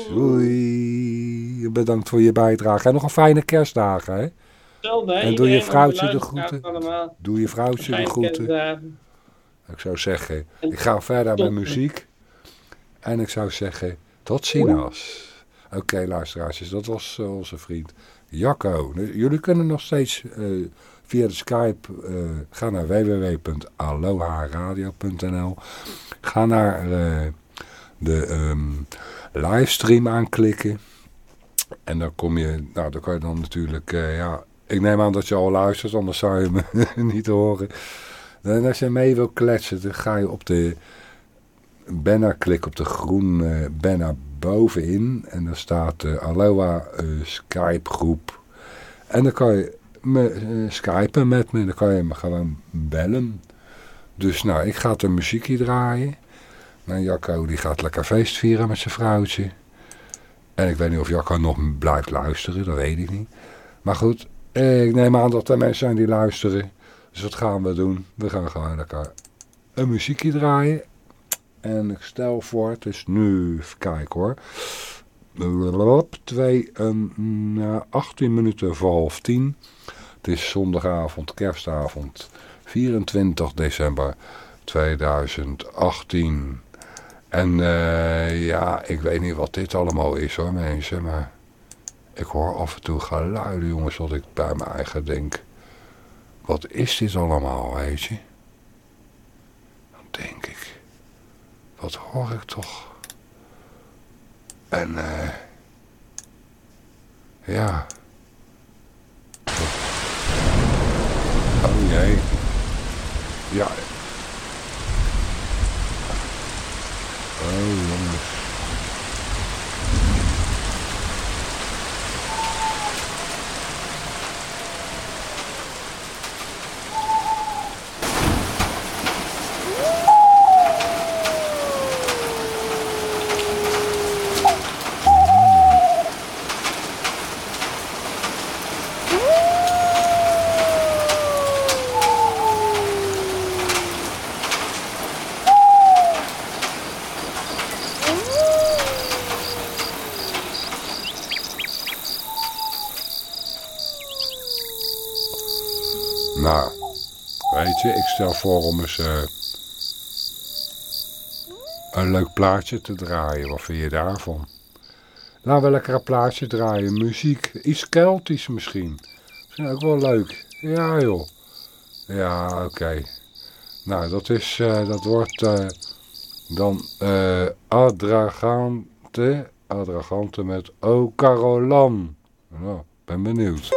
Doei. Bedankt voor je bijdrage. En nog een fijne kerstdagen, hè? Hetzelfde, hè? En doe je vrouwtje de groeten. Doe je vrouwtje de groeten. Ik zou zeggen, ik ga verder met muziek. En ik zou zeggen, tot ziens. Oké, luisteraars, dat was eh, onze vriend Jacco. Jullie kunnen nog steeds eh, via de Skype eh, gaan naar www.aloharadio.nl. Ga naar eh, de ehm, livestream aanklikken. En dan kom je, nou dan kan je dan natuurlijk, eh, ja, ik neem aan dat je al luistert, anders zou je me niet horen. En als je mee wil kletsen, dan ga je op de banner klikken, op de groene banner bovenin. En dan staat de Aloha Skype groep. En dan kan je me, eh, skypen met me, dan kan je me gewoon bellen. Dus nou, ik ga de muziekje draaien. En Jacco die gaat lekker feest vieren met zijn vrouwtje. En ik weet niet of Jacco nog blijft luisteren, dat weet ik niet. Maar goed, eh, ik neem aan dat er mensen zijn die luisteren. Dus wat gaan we doen? We gaan gewoon lekker een muziekje draaien. En ik stel voor, het is nu, even kijken hoor. Twee, mm, 18 minuten voor half tien. Het is zondagavond, kerstavond, 24 december 2018. En eh, ja, ik weet niet wat dit allemaal is hoor mensen, maar ik hoor af en toe geluiden jongens, wat ik bij mijn eigen denk. Wat is dit allemaal, weet je? Dan denk ik, wat hoor ik toch? En eh ja. Oh jee. Ja. Oh stel voor om eens eh, een leuk plaatje te draaien. Wat vind je daarvan? Laten we lekker een plaatje draaien. Muziek, iets Keltisch misschien. Misschien ook wel leuk. Ja joh. Ja, oké. Nou, dat is, eh, dat wordt eh, dan Adragante. Adragante met O Carolan. Nou, ben benieuwd.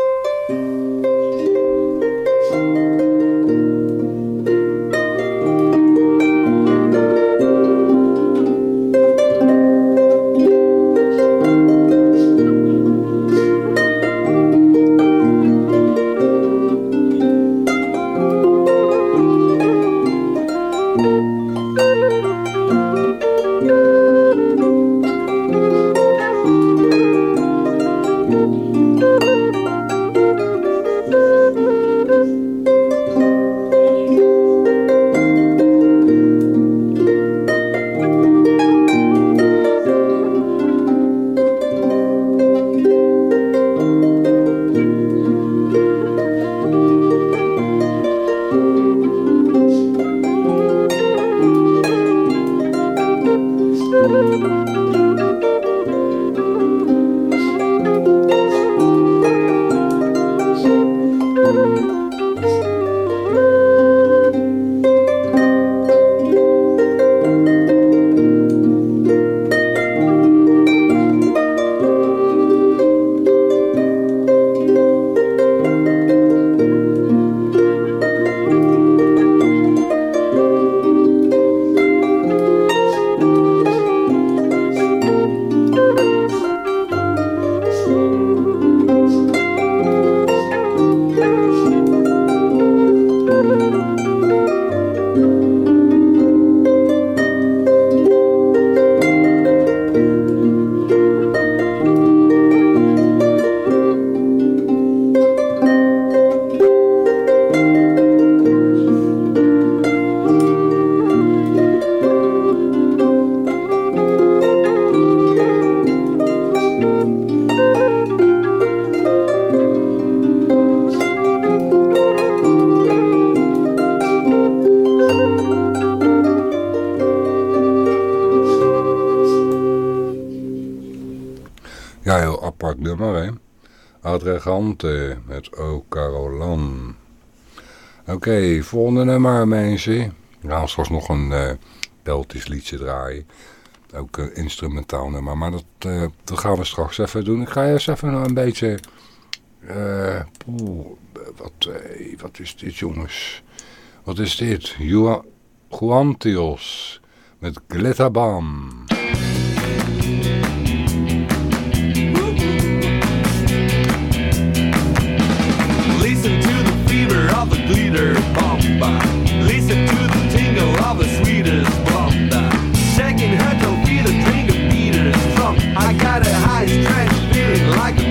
Adregante met O Carolan. Oké, volgende nummer, mensen. We gaan straks nog een eh Beltisch liedje draaien. Ook een instrumentaal nummer, maar dat, eh, dat gaan we straks even doen. Ik ga eerst even een beetje... eh, poeh, wat, eh, wat is dit, jongens? Wat is dit? Jua- Juantios met Glitterbam. Glitter bomba. Listen to the tingle of the sweetest bomba. Shaking her toe, feel a drink of Peter's strong. I got a high stretch feeling like a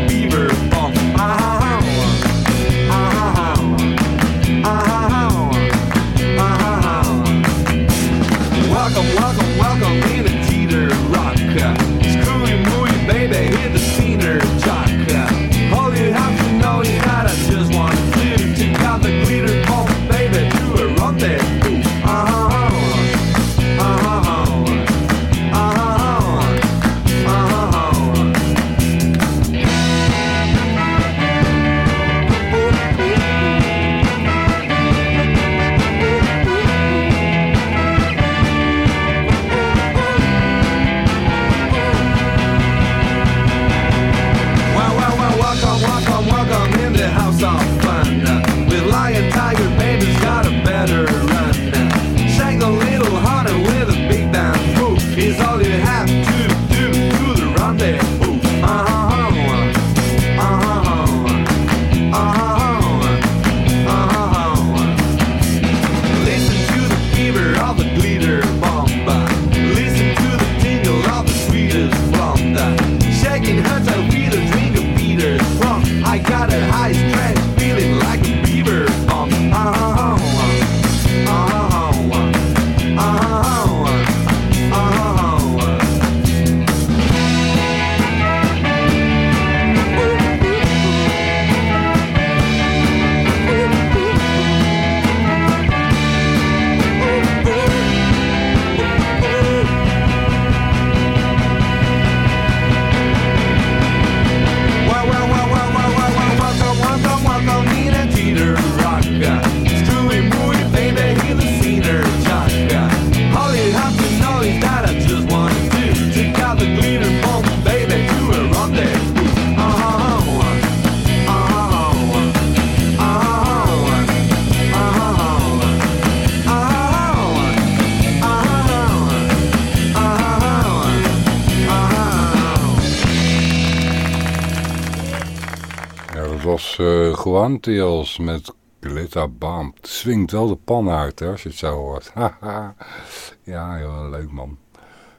Guantios met Glitterbam. Het swingt wel de pan uit hè, als je het zo hoort. Ja, joh, leuk man.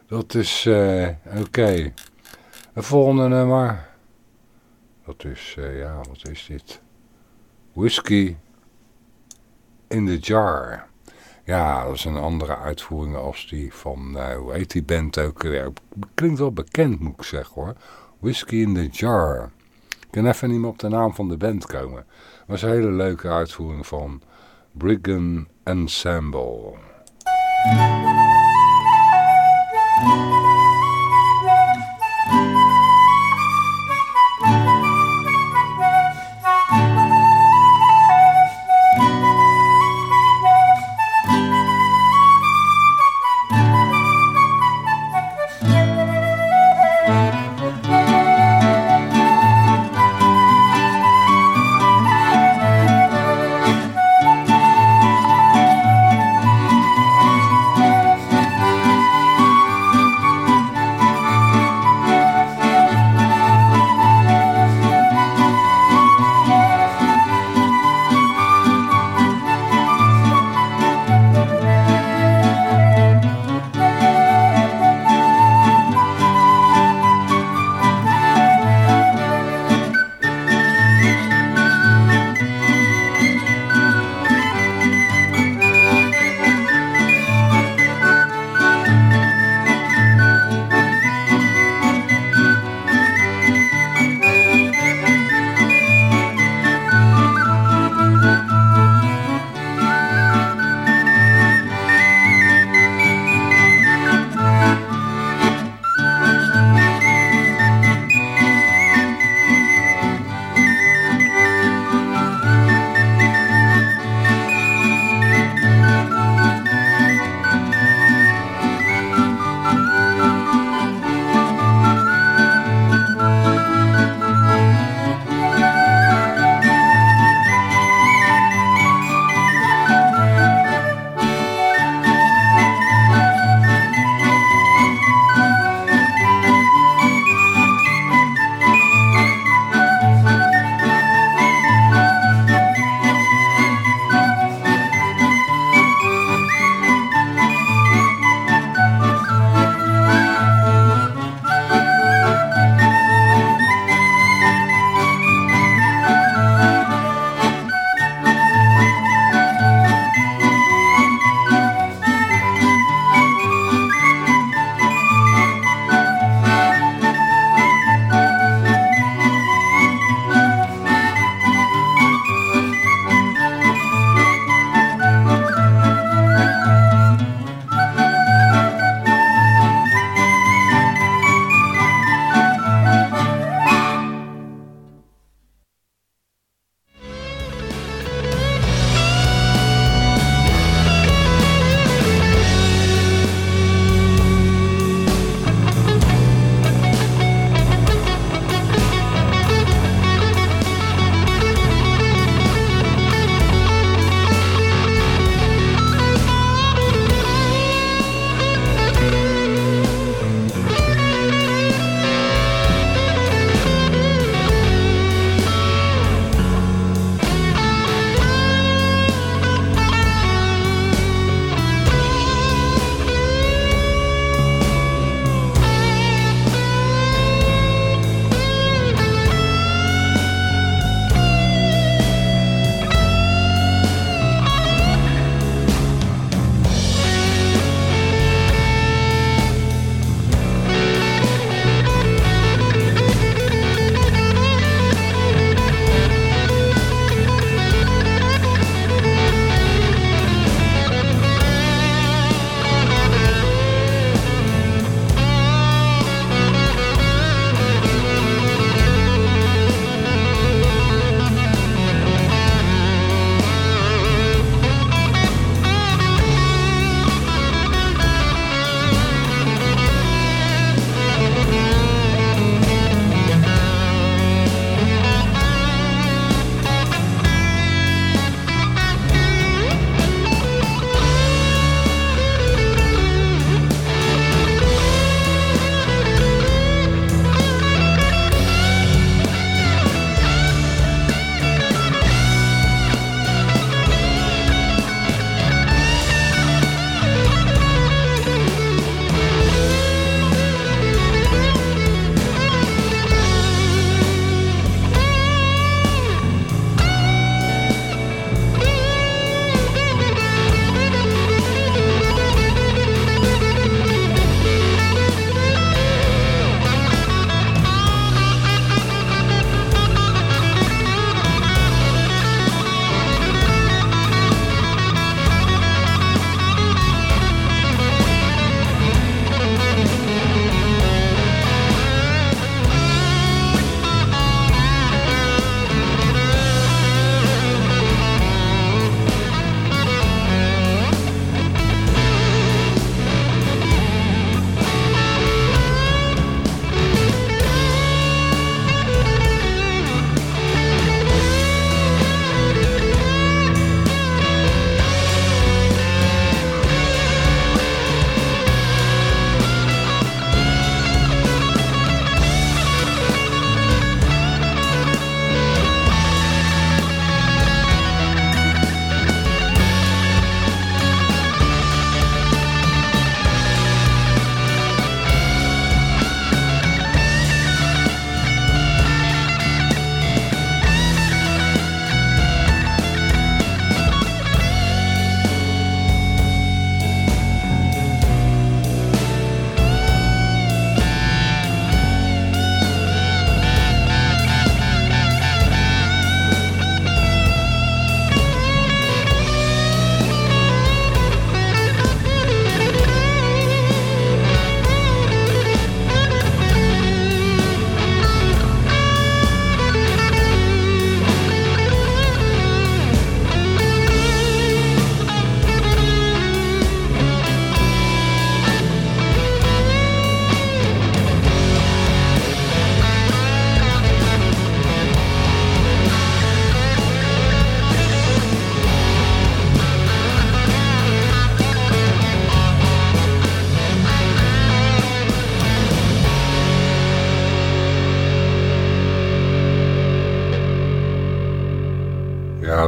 Dat is uh, oké. Okay. Volgende nummer. Dat is, uh, ja, wat is dit? Whisky in the Jar. Ja, dat is een andere uitvoering als die van, uh, hoe heet die band ook weer? Klinkt wel bekend moet ik zeggen hoor. Whisky in the Jar. Kan even niet meer op de naam van de band komen. Maar een hele leuke uitvoering van Brigand Ensemble.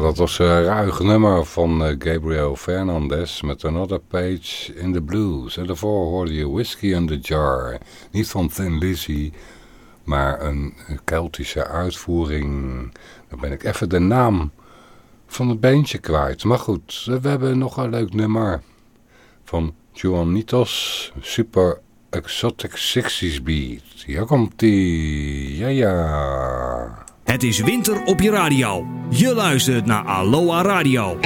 Dat was een ruig nummer van eh, Gabriel Fernandez met Another Page in the Blues. En daarvoor hoorde je Whiskey in the Jar. Niet van Thin Lizzy, maar een, Keltische uitvoering. Dan ben ik even de naam van het beentje kwijt. Maar goed, we hebben nog een leuk nummer van Juanitos Super Exotic 60s Beat. Hier komt die. Ja, ja. Het is winter op je radio. Je luistert naar Aloha Radio.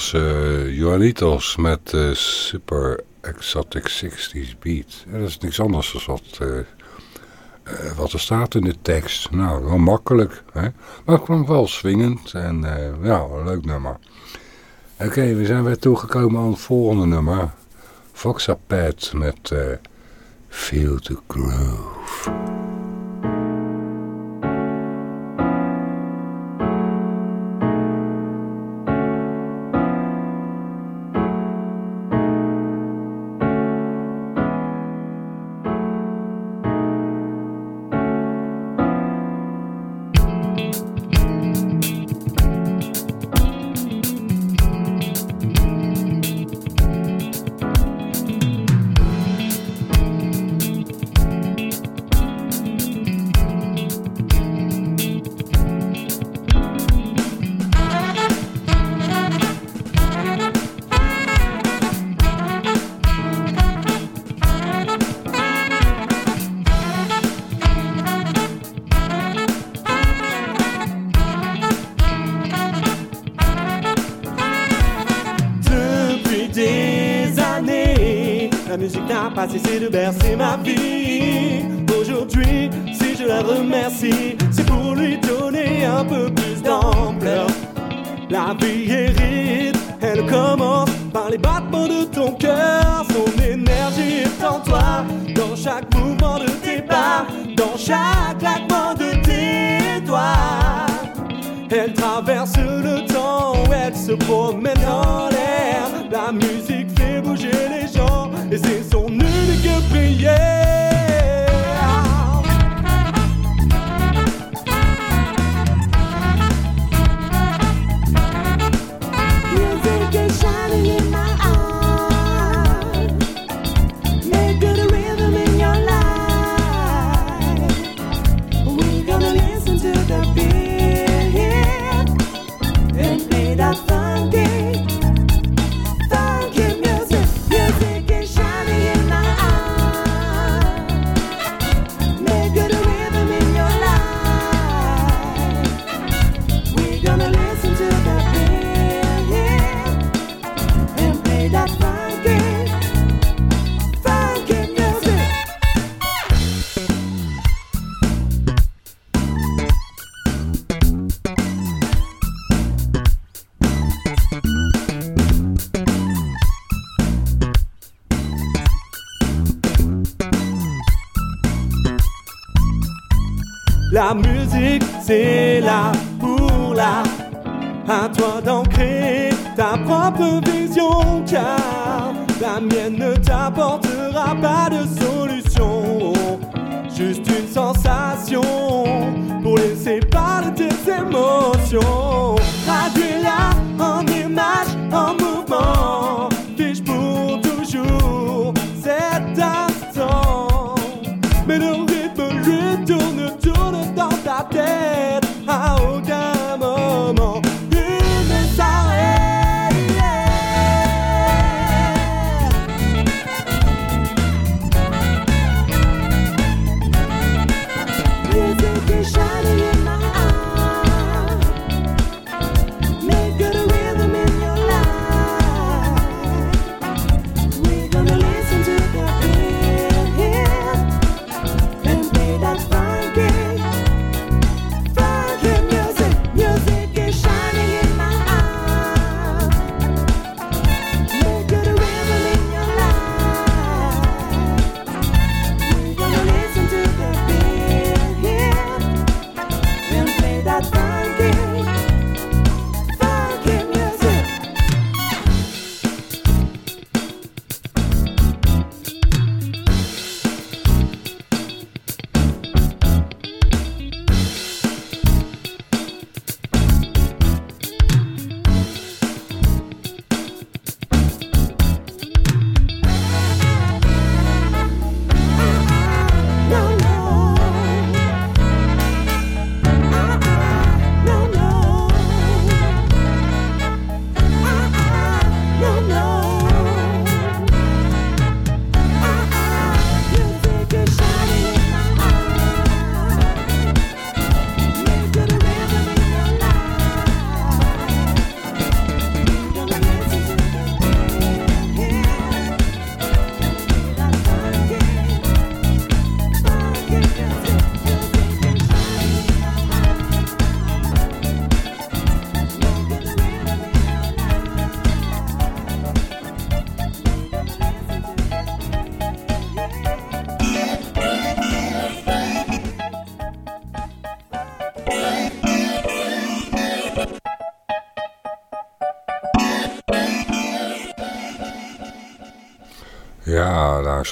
Was Juanitos met eh, Super Exotic 60s Beat. Ja, dat is niks anders dan wat, eh, wat er staat in de tekst. Nou, wel makkelijk. Hè? Maar het klonk wel swingend en ja, een leuk nummer. Oké, we zijn weer toegekomen aan het volgende nummer. Foxapad met Feel the Groove.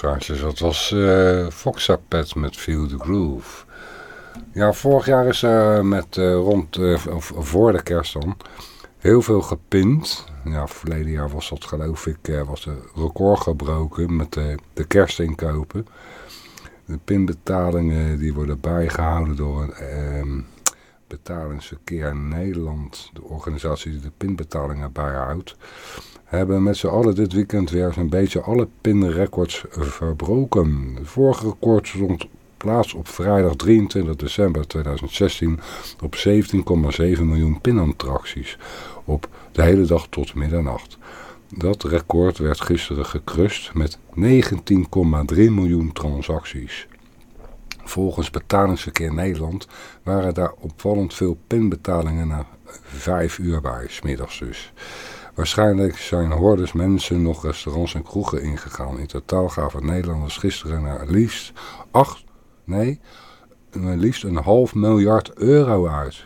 Luisteraartjes, dat was eh Foxapet met Feel the Groove. Ja, vorig jaar is er met eh, rond, of voor de kerst dan, heel veel gepind. Ja, verleden jaar was dat geloof ik, was de record gebroken met de, kerstinkopen. De pinbetalingen die worden bijgehouden door ehm, betalingsverkeer Nederland, de organisatie die de pinbetalingen bijhoudt hebben met z'n allen dit weekend weer zo'n beetje alle pinrecords verbroken. Het vorige record stond plaats op vrijdag 23 december 2016 op 17,7 miljoen pinattracties op de hele dag tot middernacht. Dat record werd gisteren gecrust met 19,3 miljoen transacties. Volgens Betalingsverkeer Nederland waren daar opvallend veel pinbetalingen na 5 uur bij, smiddags dus. Waarschijnlijk zijn hordes mensen nog restaurants en kroegen ingegaan. In totaal gaven Nederlanders gisteren naar liefst 8, nee, maar liefst een half miljard euro uit.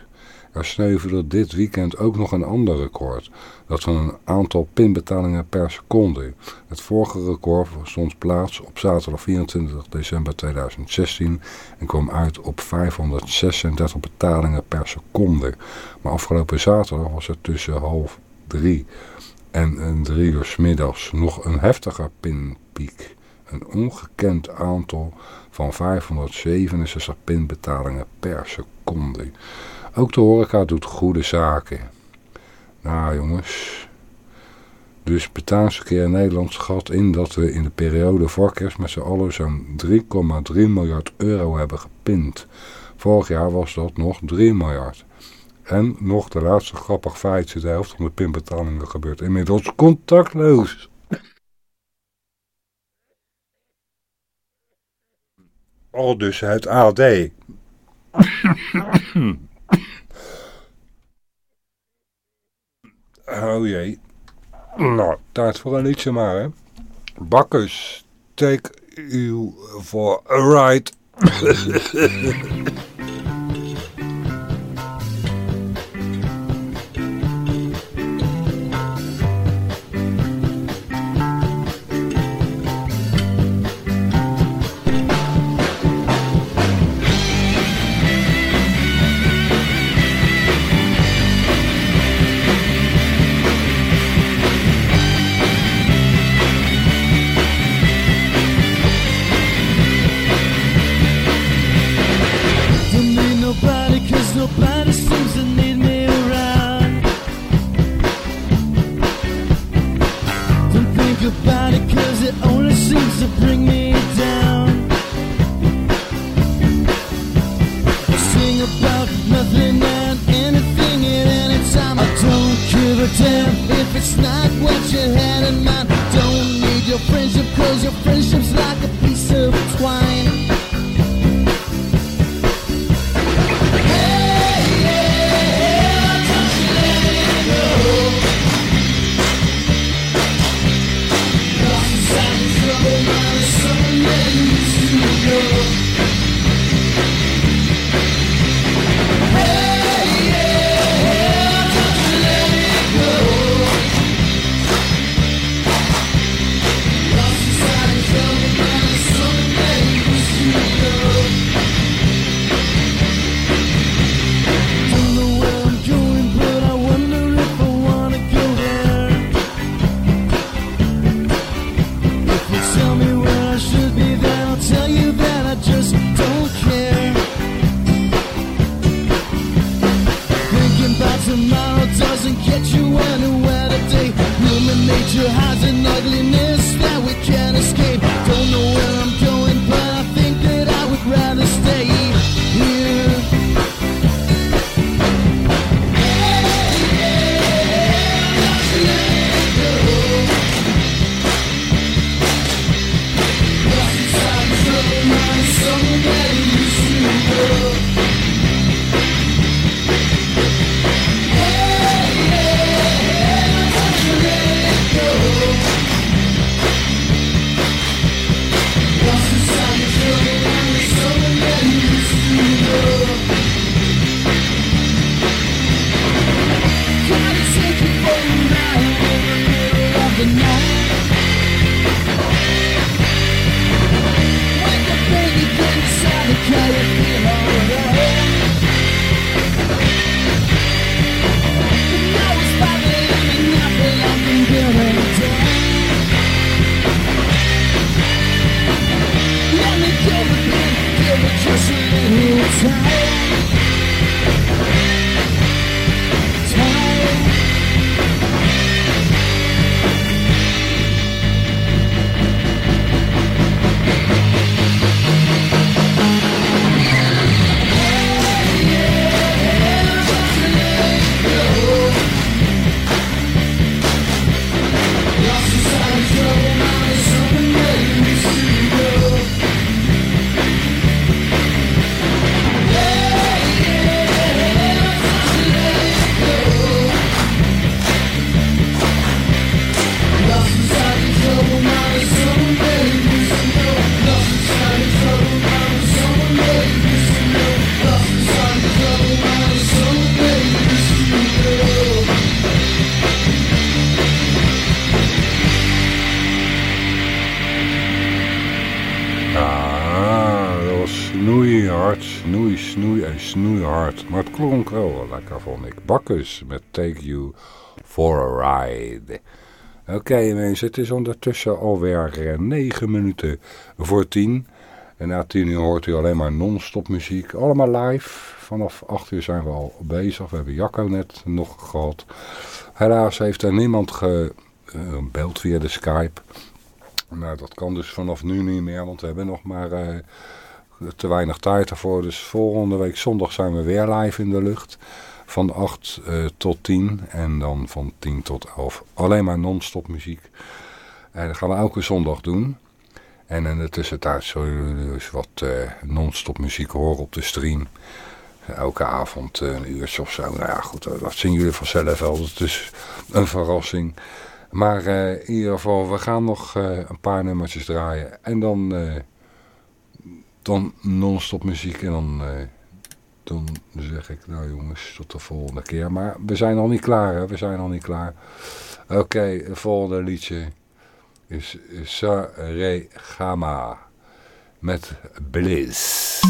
Er sneuvelde dit weekend ook nog een ander record. Dat van een aantal pinbetalingen per seconde. Het vorige record stond plaats op zaterdag 24 december 2016 en kwam uit op 536 betalingen per seconde. Maar afgelopen zaterdag was het tussen half drie en een drie uur 's middags nog een heftiger pinpiek. Een ongekend aantal van 567 pinbetalingen per seconde. Ook de horeca doet goede zaken. Nou jongens, dus betalingsverkeer in Nederland schat in dat we in de periode voor kerst met z'n allen zo'n 3,3 miljard euro hebben gepind. Vorig jaar was dat nog 3 miljard. En nog de laatste grappig feitje, de helft van de pinbetalingen gebeurt inmiddels contactloos. Al dus het AD. oh jee. Nou, tijd voor een liedje maar, hè. Bakkers, take you for a ride. met Take You for a Ride. Oké mensen, het is ondertussen alweer eh, 9 minuten voor 10. En na 10 uur hoort u alleen maar non-stop muziek. Allemaal live. Vanaf 8 uur zijn we al bezig. We hebben Jacco net nog gehad. Helaas heeft er niemand gebeld via de Skype. Nou, dat kan dus vanaf nu niet meer, want we hebben nog maar eh, te weinig tijd ervoor. Dus volgende week zondag zijn we weer live in de lucht. Van 8 eh, tot 10 en dan van 10 tot 11. Alleen maar non-stop muziek. En dat gaan we elke zondag doen. En in de tussentijd zullen jullie dus wat eh, non-stop muziek horen op de stream. Elke avond eh, een uurtje of zo. Nou ja, goed, eh, dat zien jullie vanzelf wel. Het is een verrassing. Maar eh, in ieder geval, we gaan nog eh, een paar nummertjes draaien. En dan, eh, dan non-stop muziek. En dan, eh, dan zeg ik, nou jongens, tot de volgende keer. Maar we zijn nog niet klaar, hè. We zijn nog niet klaar. Oké, het volgende liedje is Sare Gama met Bliss.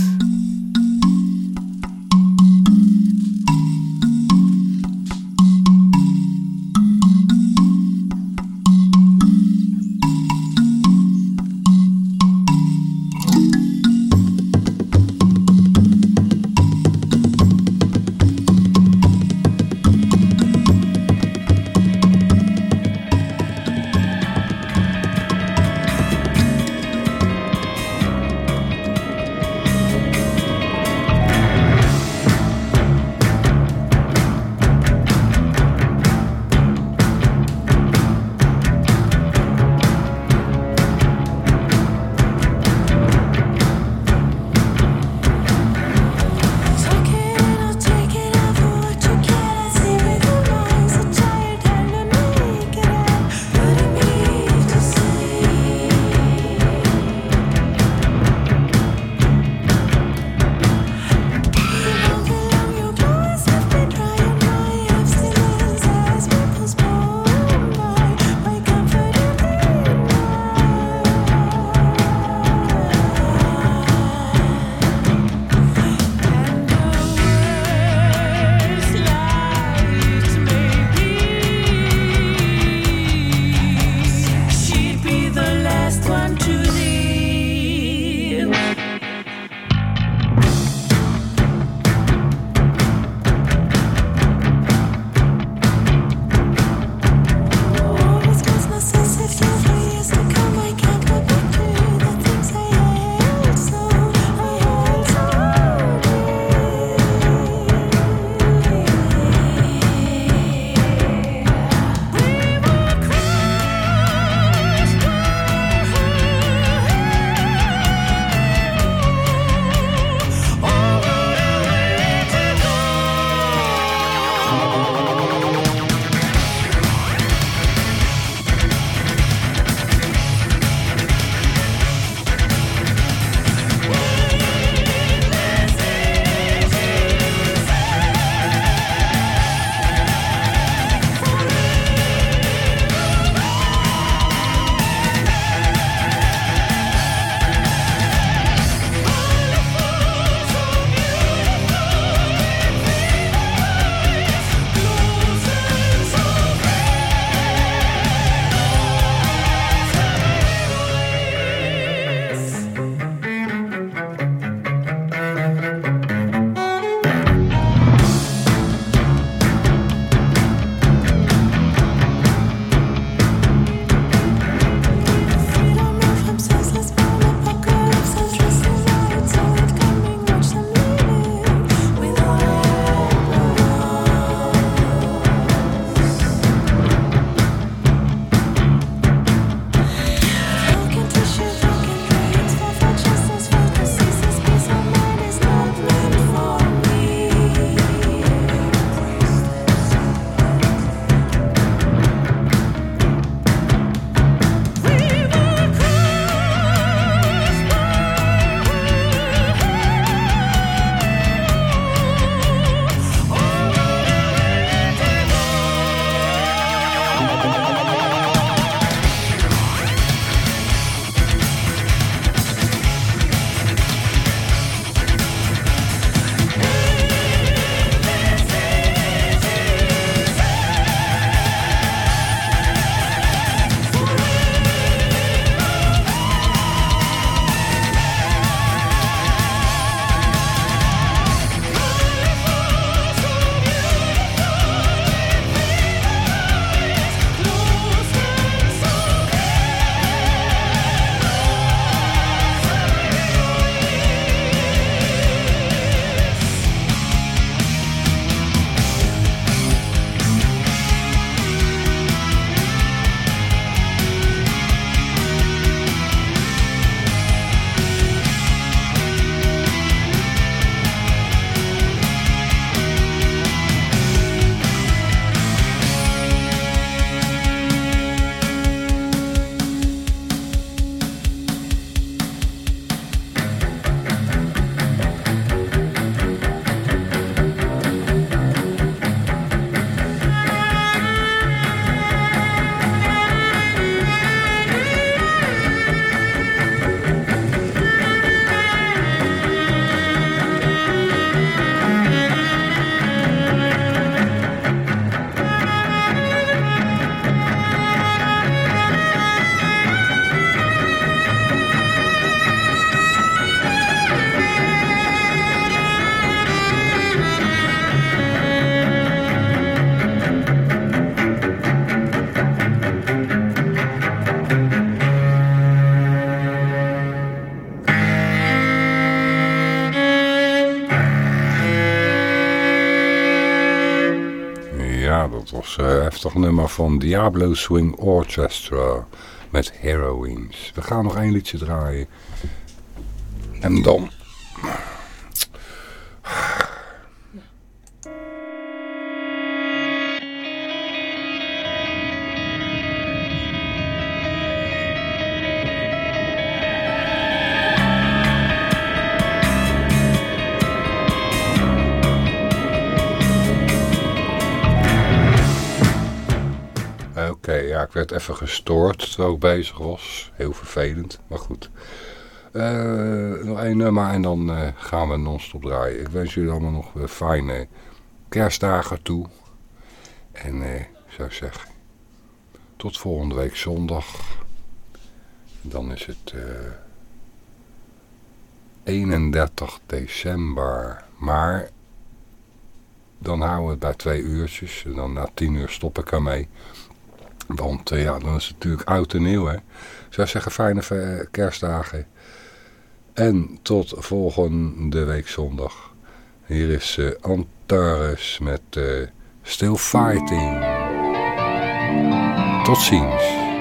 Heftig nummer van Diablo Swing Orchestra met Heroines. We gaan nog één liedje draaien. En dan... gestoord terwijl ik bezig was. Heel vervelend, maar goed. Eh, nog één nummer en dan eh, gaan we non-stop draaien. Ik wens jullie allemaal nog eh, fijne kerstdagen toe. En ik zou zeggen, tot volgende week zondag. Dan is het eh, 31 december. Maar dan houden we het bij twee uurtjes. En dan na tien uur stop ik ermee. Want eh, ja, dan is het natuurlijk oud en nieuw. Hè. Zou zeggen, fijne kerstdagen. En tot volgende week zondag. Hier is eh, Antares met eh, Still Fighting. Tot ziens.